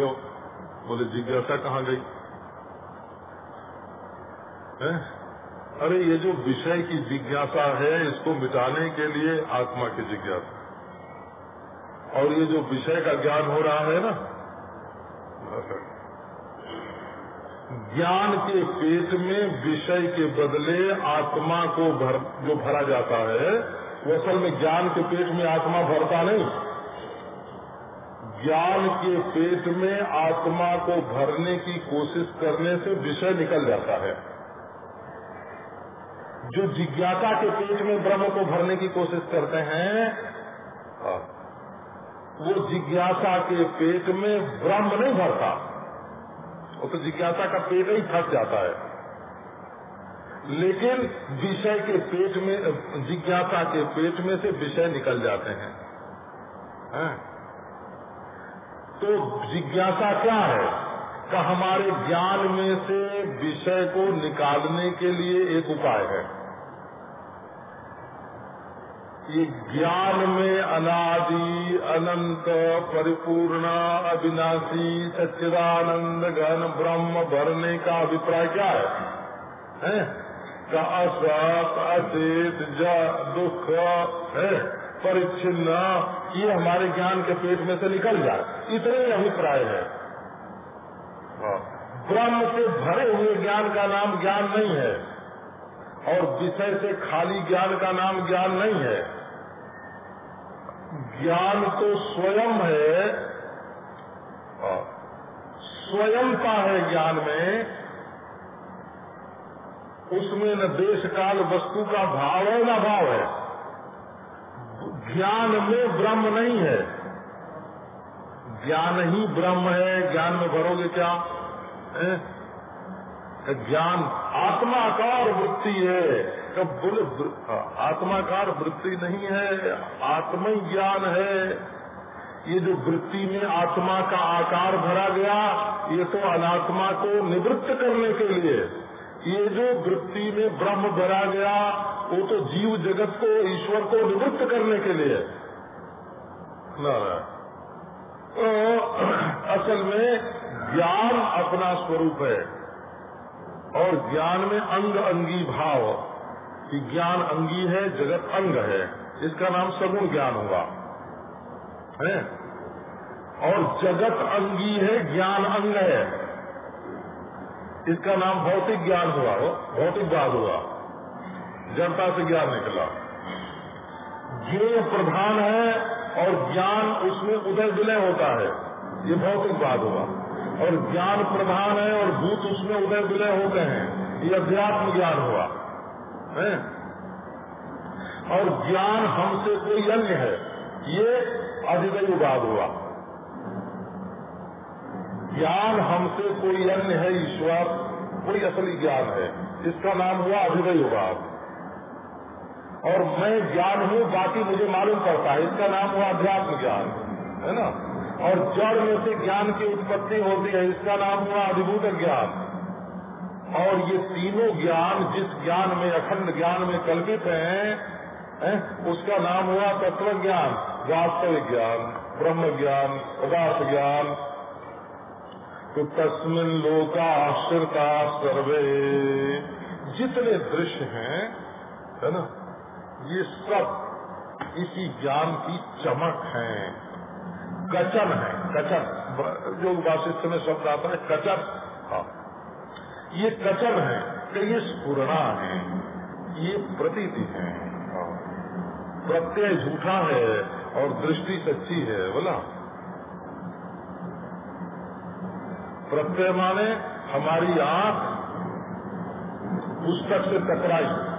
लो, बोले, जिज्ञासा कहाँ गई? है? अरे, ये जो विषय की जिज्ञासा है, इसको मिटाने के लिए आत्मा की जिज्ञासा। और ये जो विषय का ज्ञान हो रहा है ना, ज्ञान के पेट में विषय के बदले आत्मा को भर, जो भरा जाता है वो असल में ज्ञान के पेट में आत्मा भरता नहीं। ज्ञान के पेट में आत्मा को भरने की कोशिश करने से विषय निकल जाता है। जो जिज्ञासा के पेट में ब्रह्म को भरने की कोशिश करते हैं, वो जिज्ञासा के पेट में ब्रह्म नहीं भरता। वो तो जिज्ञासा का पेट ही फंस जाता है। लेकिन विषय के पेट में जिज्ञासा के पेट में से विषय निकल जाते हैं है? तो जिज्ञासा क्या है का हमारे ज्ञान में से विषय को निकालने के लिए एक उपाय है ये ज्ञान में अनादि अनंत परिपूर्ण अविनाशी सच्चिदानंद घन ब्रह्म भरने का अभिप्राय क्या है, है? का असत अतीत दुख, है, परिच्छिन्न, ये हमारे ज्ञान के पेट में से निकल जाए। इतने ही अभिप्राय है। ब्रह्म से भरे हुए ज्ञान का नाम ज्ञान नहीं है। और विषय से खाली ज्ञान का नाम ज्ञान नहीं है। ज्ञान तो स्वयं है। स्वयंता है ज्ञान में। उसमें न देश काल वस्तु का भाव है, न भाव है। ज्ञान में ब्रह्म नहीं है। ज्ञान ही ब्रह्म है। ज्ञान में भरोगे क्या? ज्ञान आत्माकार वृत्ति है। कब बोले आत्माकार वृत्ति नहीं है आत्म ज्ञान है। ये जो वृत्ति में आत्मा का आकार भरा गया, ये तो अनात्मा को निवृत्त करने के लिए। ये जो वृत्ति में ब्रह्म भरा गया, वो तो जीव जगत को, ईश्वर को निवृत्त करने के लिए तो असल में ज्ञान अपना स्वरूप है, और ज्ञान में अंग अंगी भाव। कि ज्ञान अंगी है, जगत अंग है इसका नाम सगुण ज्ञान होगा। है? और जगत अंगी है, ज्ञान अंग है। इसका नाम भौतिक ज्ञान हुआ, हो, भौतिक बात हुआ। जनता से ज्ञान निकला। ज्ञेय प्रधान है और ज्ञान उसमें उदय विलय होता है, ये भौतिक बात हुआ। और ज्ञान प्रधान है और भूत उसमें उदय विलय होते हैं, ये अध्यात्म ज्ञान हुआ। है? और ज्ञान हमसे कोई अन्य है, ये अधिदय बात हुआ। ज्ञान हमसे कोई अन्य है ईश्वर कोई असली ज्ञान है। इसका नाम हुआ अधिदय बात और मैं ज्ञान हूँ बाकी मुझे मालूम पड़ता है। इसका नाम हुआ अध्यात्म ज्ञान है ना? और जड़ में से ज्ञान की उत्पत्ति होती है इसका नाम हुआ अधिभूत ज्ञान। और ये तीनों ज्ञान जिस ज्ञान में अखंड ज्ञान में कल्पित हैं है, उसका नाम हुआ तत्व ज्ञान वास्तविक ज्ञान ब्रह्म ज्ञान पदार्थ ज्ञान तो तस्मिन लोका आश्रिता सर्वे। जितने दृश्य हैं, है ना, ये सब इसी ज्ञान की चमक है। कचन है, कचन, जो वाशिष्ठ में शब्द आता है, कचन। हाँ। ये कचन है, ये स्फुरना है, ये प्रतीति है। हाँ। प्रत्यय झूठा है और दृष्टि सच्ची है, बोला। प्रत्यय माने हमारी आँख पुस्तक से टकराई।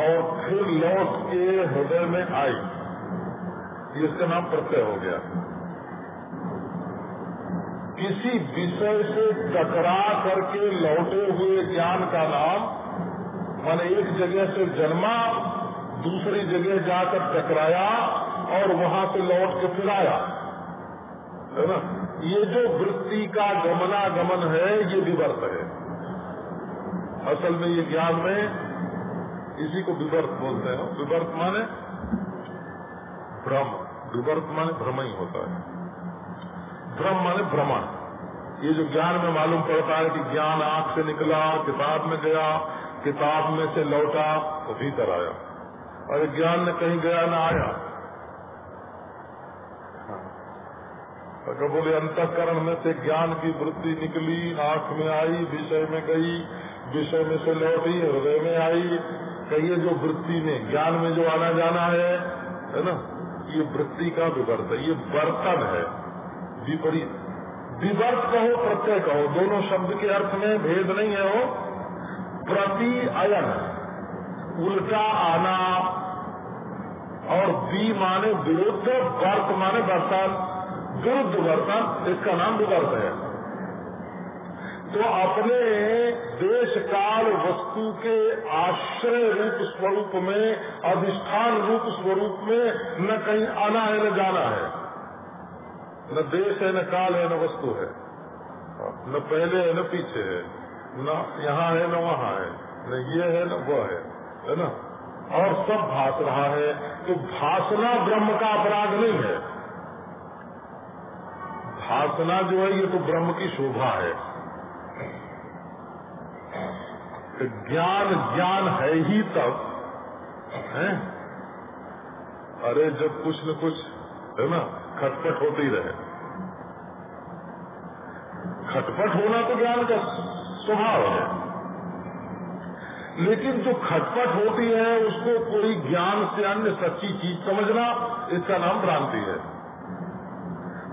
और फिर लौट के हृदय में आई। इसका नाम प्रत्यय हो गया। किसी विषय से टकरा करके लौटे हुए ज्ञान का नाम, मैंने एक जगह से जन्मा, दूसरी जगह जाकर टकराया, और वहाँ से लौट के फिर आया। है ना? ये जो वृत्ति का गमनागमन है, ये विवर्त है। असल में ये ज्ञान में इसी को विवर्त बोलते हैं। विवर्त माने भ्रम। विवर्त माने भ्रम ही होता है। भ्रम माने भ्रमण। ये जो ज्ञान में मालूम पड़ता है कि ज्ञान आँख से निकला, किताब में गया, किताब में से लौटा तो भीतर आया। और ज्ञान ने कहीं गया, ना आया। तो बोले, अंतकरण में से ज्ञान की वृत्ति निकली, आँख में आई, विषय में गई, विषय में से लौटी, हृदय में आई। कहिए, जो वृत्ति में, ज्ञान में जो आना जाना है है ना? ये वृत्ति का विवर्त है, ये बर्तन है, विपरीत। विवर्त कहो, प्रत्यय कहो, दोनों शब्द के अर्थ में भेद नहीं है वो। प्रति अयन उल्टा आना, और बी माने विरुद्ध, वर्त माने बर्तन विरुद्ध बर्तन इसका नाम विवर्त है। तो अपने देश काल वस्तु के आश्रय रूप स्वरूप में, अधिष्ठान रूप स्वरूप में, न कहीं आना है, न जाना है। न देश है, न काल है, न वस्तु है। न पहले है, न पीछे है। न यहाँ है, न वहाँ है। न ये है, न वह है। है ना? और सब भास रहा है। तो भासना ब्रह्म का अपराध नहीं है। भासना जो है, ये तो ब्रह्म की शोभा है। ज्ञान ज्ञान है ही तब, है? अरे, जब कुछ न कुछ, है ना, खटपट होती रहे। खटपट होना तो ज्ञान का स्वभाव है। लेकिन जो खटपट होती है, उसको कोई ज्ञान से अन्य सच्ची चीज़ समझना, इसका नाम भ्रांति है।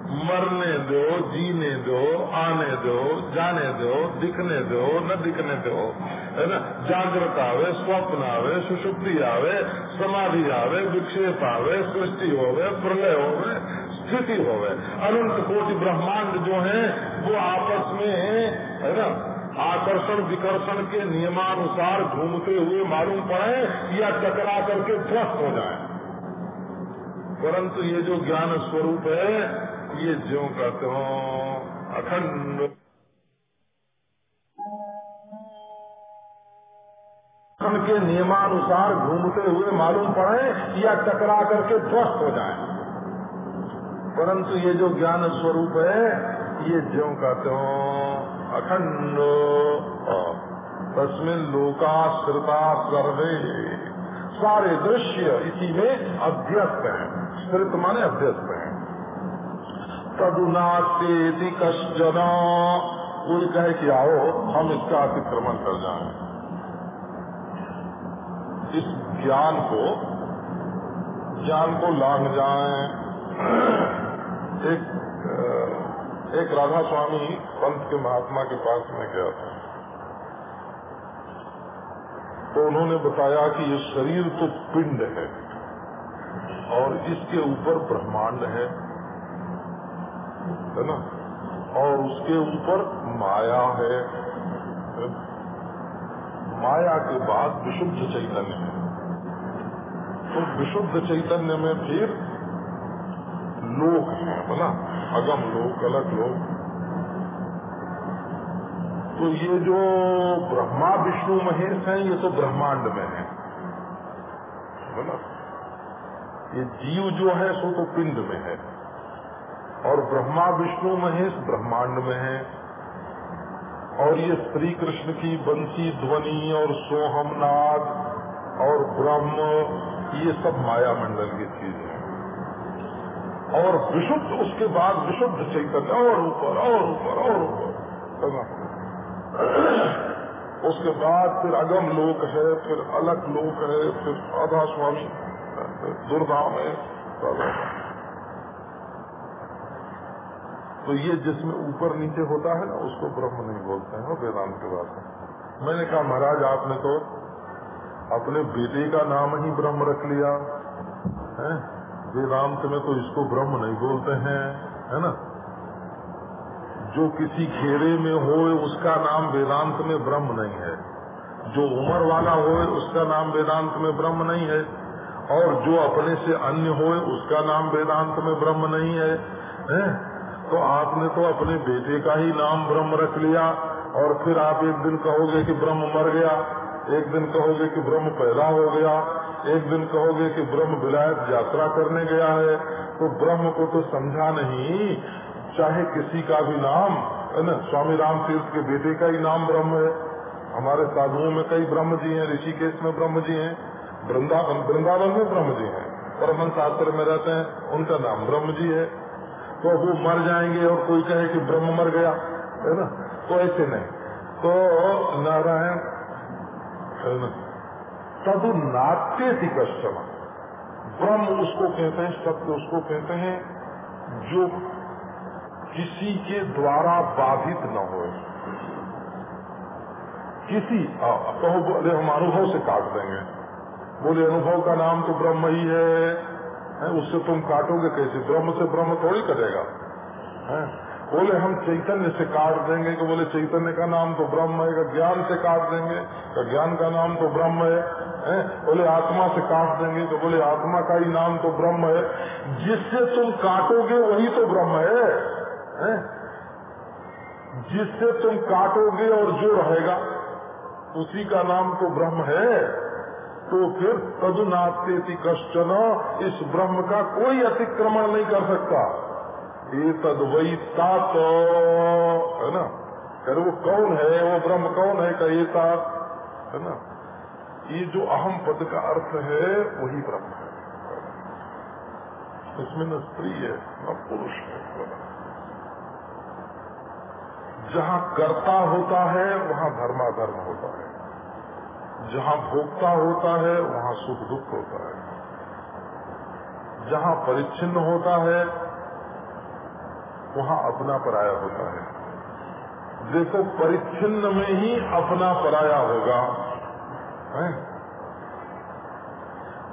मरने दो, जीने दो, आने दो, जाने दो, दिखने दो, न दिखने दो। है ना? जागृत आवे, स्वप्न आवे सुषुप्ति आवे, समाधि आवे, विक्षेप आवे, सृष्टि होवे, प्रलय होवे, स्थिति होवे। अनंत कोटि ब्रह्मांड जो है, वो आपस में, है ना, आकर्षण विकर्षण के नियमानुसार घूमते हुए मालूम पड़े या टकरा करके ध्वस्त हो जाए। परंतु ये जो ज्ञान स्वरूप है ये ज्यो का त्यों अखंड। के नियमानुसार घूमते हुए मालूम पड़े या टकरा करके ध्वस्त हो जाए। परंतु ये जो ज्ञान स्वरूप है, ये ज्यो का त्यों अखंड। तस्मिन लोकाश्रिता सर्वे। सारे दृश्य इसी में अध्यस्त है। स्थित माने अध्यस्त है। तदुनास्ती कश्चन। कोई कहे कि आओ, हम इसका अतिक्रमण कर जाएँ। इस ज्ञान को ज्ञान को लांग जाएँ। एक एक राधा स्वामी पंत के महात्मा के पास में गया था। तो उन्होंने बताया कि ये शरीर तो पिंड है और इसके ऊपर ब्रह्मांड है। है ना? और उसके ऊपर माया है। माया के बाद विशुद्ध चैतन्य है। तो विशुद्ध चैतन्य में फिर लोक है बोला अगम लोक, अलग लोक। तो ये जो ब्रह्मा, विष्णु, महेश हैं, ये तो ब्रह्मांड में है। बोला ये जीव जो है, सो तो पिंड में है। और ब्रह्मा विष्णु महेश ब्रह्मांड में है। और ये श्री कृष्ण की बंसी, ध्वनि और सोहम नाद और ब्रह्म, ये सब माया मंडल की चीज़ है। और विशुद्ध, उसके बाद विशुद्ध चैतन्य, और ऊपर और ऊपर और ऊपर उसके बाद फिर अगम लोक है, फिर अलग लोक है, फिर आधा स्वामी, दुर्धाम है तो ये जिसमें ऊपर नीचे होता है ना उसको ब्रह्म नहीं बोलते हैं वेदांत के बात मैंने कहा महाराज आपने तो अपने बेटे का नाम ही ब्रह्म रख लिया है? वेदांत में तो इसको ब्रह्म नहीं बोलते हैं है ना? जो किसी घेरे में हो उसका नाम वेदांत में ब्रह्म नहीं है। जो उम्र वाला हो उसका नाम वेदांत में ब्रह्म नहीं है। और जो अपने से अन्य हो उसका नाम वेदांत में ब्रह्म नहीं है, है? तो आपने तो अपने बेटे का ही नाम ब्रह्म रख लिया, और फिर आप एक दिन कहोगे कि ब्रह्म मर गया, एक दिन कहोगे कि ब्रह्म पैदा हो गया, एक दिन कहोगे कि ब्रह्म विलायत यात्रा करने गया है तो ब्रह्म को तो समझा नहीं। चाहे किसी का भी नाम, है ना, स्वामी राम तीर्थ के बेटे का ही नाम ब्रह्म है। हमारे साधुओं में कई ब्रह्म जी हैं, ऋषिकेश में ब्रह्म जी हैं वृंदावन में ब्रह्म जी हैं परमन शास्त्र में रहते हैं, उनका नाम ब्रह्म जी है। तो वो मर जाएँगे और कोई कहे कि ब्रह्म मर गया है ना? तो ऐसे नहीं तो नारायण है ना? तदु नाट्य थी कश्चन। ब्रह्म उसको कहते हैं सत्य उसको कहते हैं जो किसी के द्वारा बाधित न हो। किसी कहो बोले हम अनुभव से काट देंगे। बोले अनुभव का नाम तो ब्रह्म ही है, है उससे तुम काटोगे कैसे? ब्रह्म से ब्रह्म थोड़ी कटेगा है? बोले हम चैतन्य से काट देंगे। तो बोले चैतन्य का नाम तो ब्रह्म है ज्ञान से काट देंगे तो ज्ञान का नाम तो ब्रह्म है, है? बोले आत्मा से काट देंगे तो बोले आत्मा का ही नाम तो ब्रह्म है। जिससे तुम काटोगे वही तो ब्रह्म है, है? जिससे तुम काटोगे और जो रहेगा उसी का नाम तो ब्रह्म है। तो फिर तदुनाते कश्चन इस ब्रह्म का कोई अतिक्रमण नहीं कर सकता। ये तद वही तात है ना? अरे वो कौन है? वो ब्रह्म कौन है का ये तात है ना? ये जो अहम पद का अर्थ है, वही ब्रह्म है। इसमें न स्त्री है, न पुरुष है। जहाँ कर्ता होता है, वहाँ धर्माधर्म होता है। जहाँ भोक्ता होता है, वहाँ सुख दुख होता है। जहाँ परिच्छिन्न होता है, वहाँ अपना पराया होता है। देखो, परिच्छिन्न में ही अपना पराया होगा। है?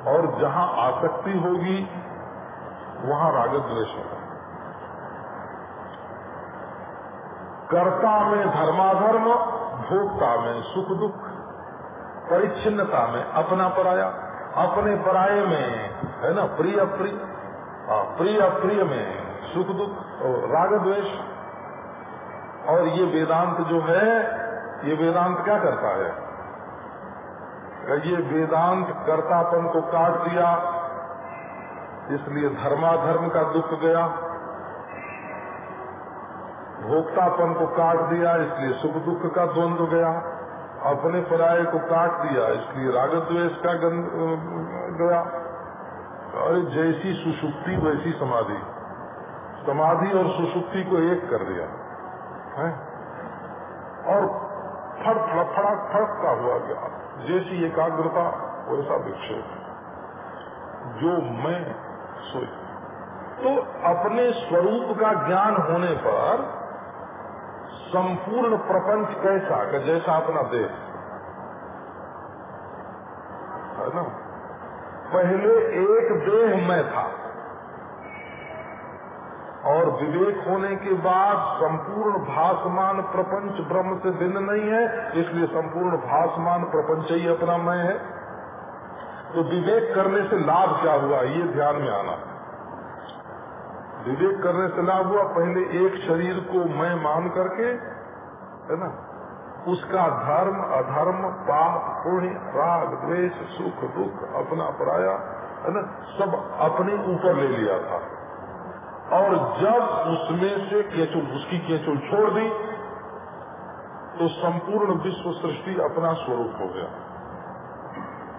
और जहाँ आसक्ति होगी, वहाँ राग द्वेष होगा। कर्ता में धर्माधर्म, भोक्ता में सुख दुख। परिच्छिन्नता में अपना पराया, अपने पराये में, है ना, प्रिय प्रिय प्रिय अप्रिय में सुख दुख राग द्वेष। और ये वेदांत जो है, ये वेदांत क्या करता है? ये वेदांत कर्तापन को काट दिया, इसलिए धर्माधर्म का दुख गया, भोक्तापन को काट दिया, इसलिए सुख दुख का द्वंद्व गया अपने पराये को काट दिया, इसलिए राग द्वेष का गया। अरे जैसी सुषुप्ति, वैसी समाधि। समाधि और सुषुप्ति को एक कर दिया, है? और फड़, फड़ा फड़कता हुआ गया। जैसी एकाग्रता, वैसा विक्षेप जो मैं, सोई। तो अपने स्वरूप का ज्ञान होने पर संपूर्ण प्रपंच कैसा कि जैसा अपना देश। है ना? पहले एक देह में था। और विवेक होने के बाद संपूर्ण भासमान प्रपंच ब्रह्म से भिन्न नहीं है, इसलिए संपूर्ण भासमान प्रपंच ही अपना मैं है। तो विवेक करने से लाभ क्या हुआ? ये ध्यान में आना। है विवेक करने से लाभ हुआ। पहले एक शरीर को मैं मान करके, है ना? उसका धर्म, अधर्म, पाप, पुण्य, राग, द्वेष, सुख, दुख, अपना पराया, है ना? सब अपने ऊपर ले लिया था। और जब उसमें से केचुल, उसकी केचुल छोड़ दी तो संपूर्ण विश्व सृष्टि अपना स्वरूप हो गया।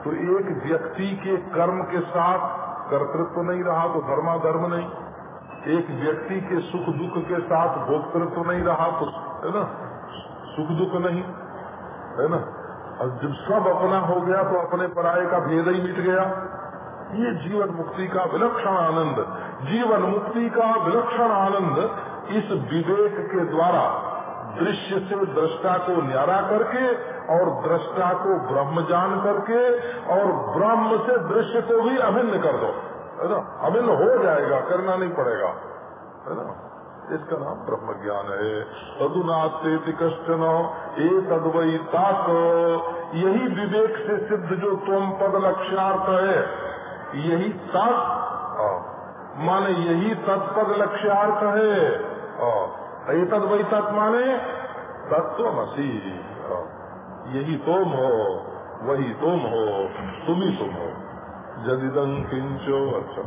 तो एक व्यक्ति के कर्म के साथ कर्तृत्व तो नहीं रहा तो धर्माधर्म नहीं। एक व्यक्ति के सुख दुख के साथ भोक्तृत्व नहीं रहा तो है ना? सुख दुख नहीं, है ना? और जब सब अपना हो गया तो अपने पराये का भेद ही मिट गया। ये जीवन मुक्ति का विलक्षण आनंद, जीवन मुक्ति का विलक्षण आनंद इस विवेक के द्वारा दृश्य से दृष्टा को न्यारा करके और दृष्टा को ब्रह्म जान करके और ब्रह्म से दृश्य को भी अभिन्न कर दो। है ना? अभिन्न हो जाएगा, करना नहीं पड़ेगा। है ना? इसका नाम ब्रह्म ज्ञान है कश्चन ए तदवई ताक यही विवेक से सिद्ध जो तुम पद लक्ष्यार्थ है, यही तत्। माने यही तत्पद लक्ष्यार्थ है। ए तदवई तत् माने तत्वमसी यही तुम हो, वही तुम हो तुम ही तुम हो। जदिदं किंचो अच्छा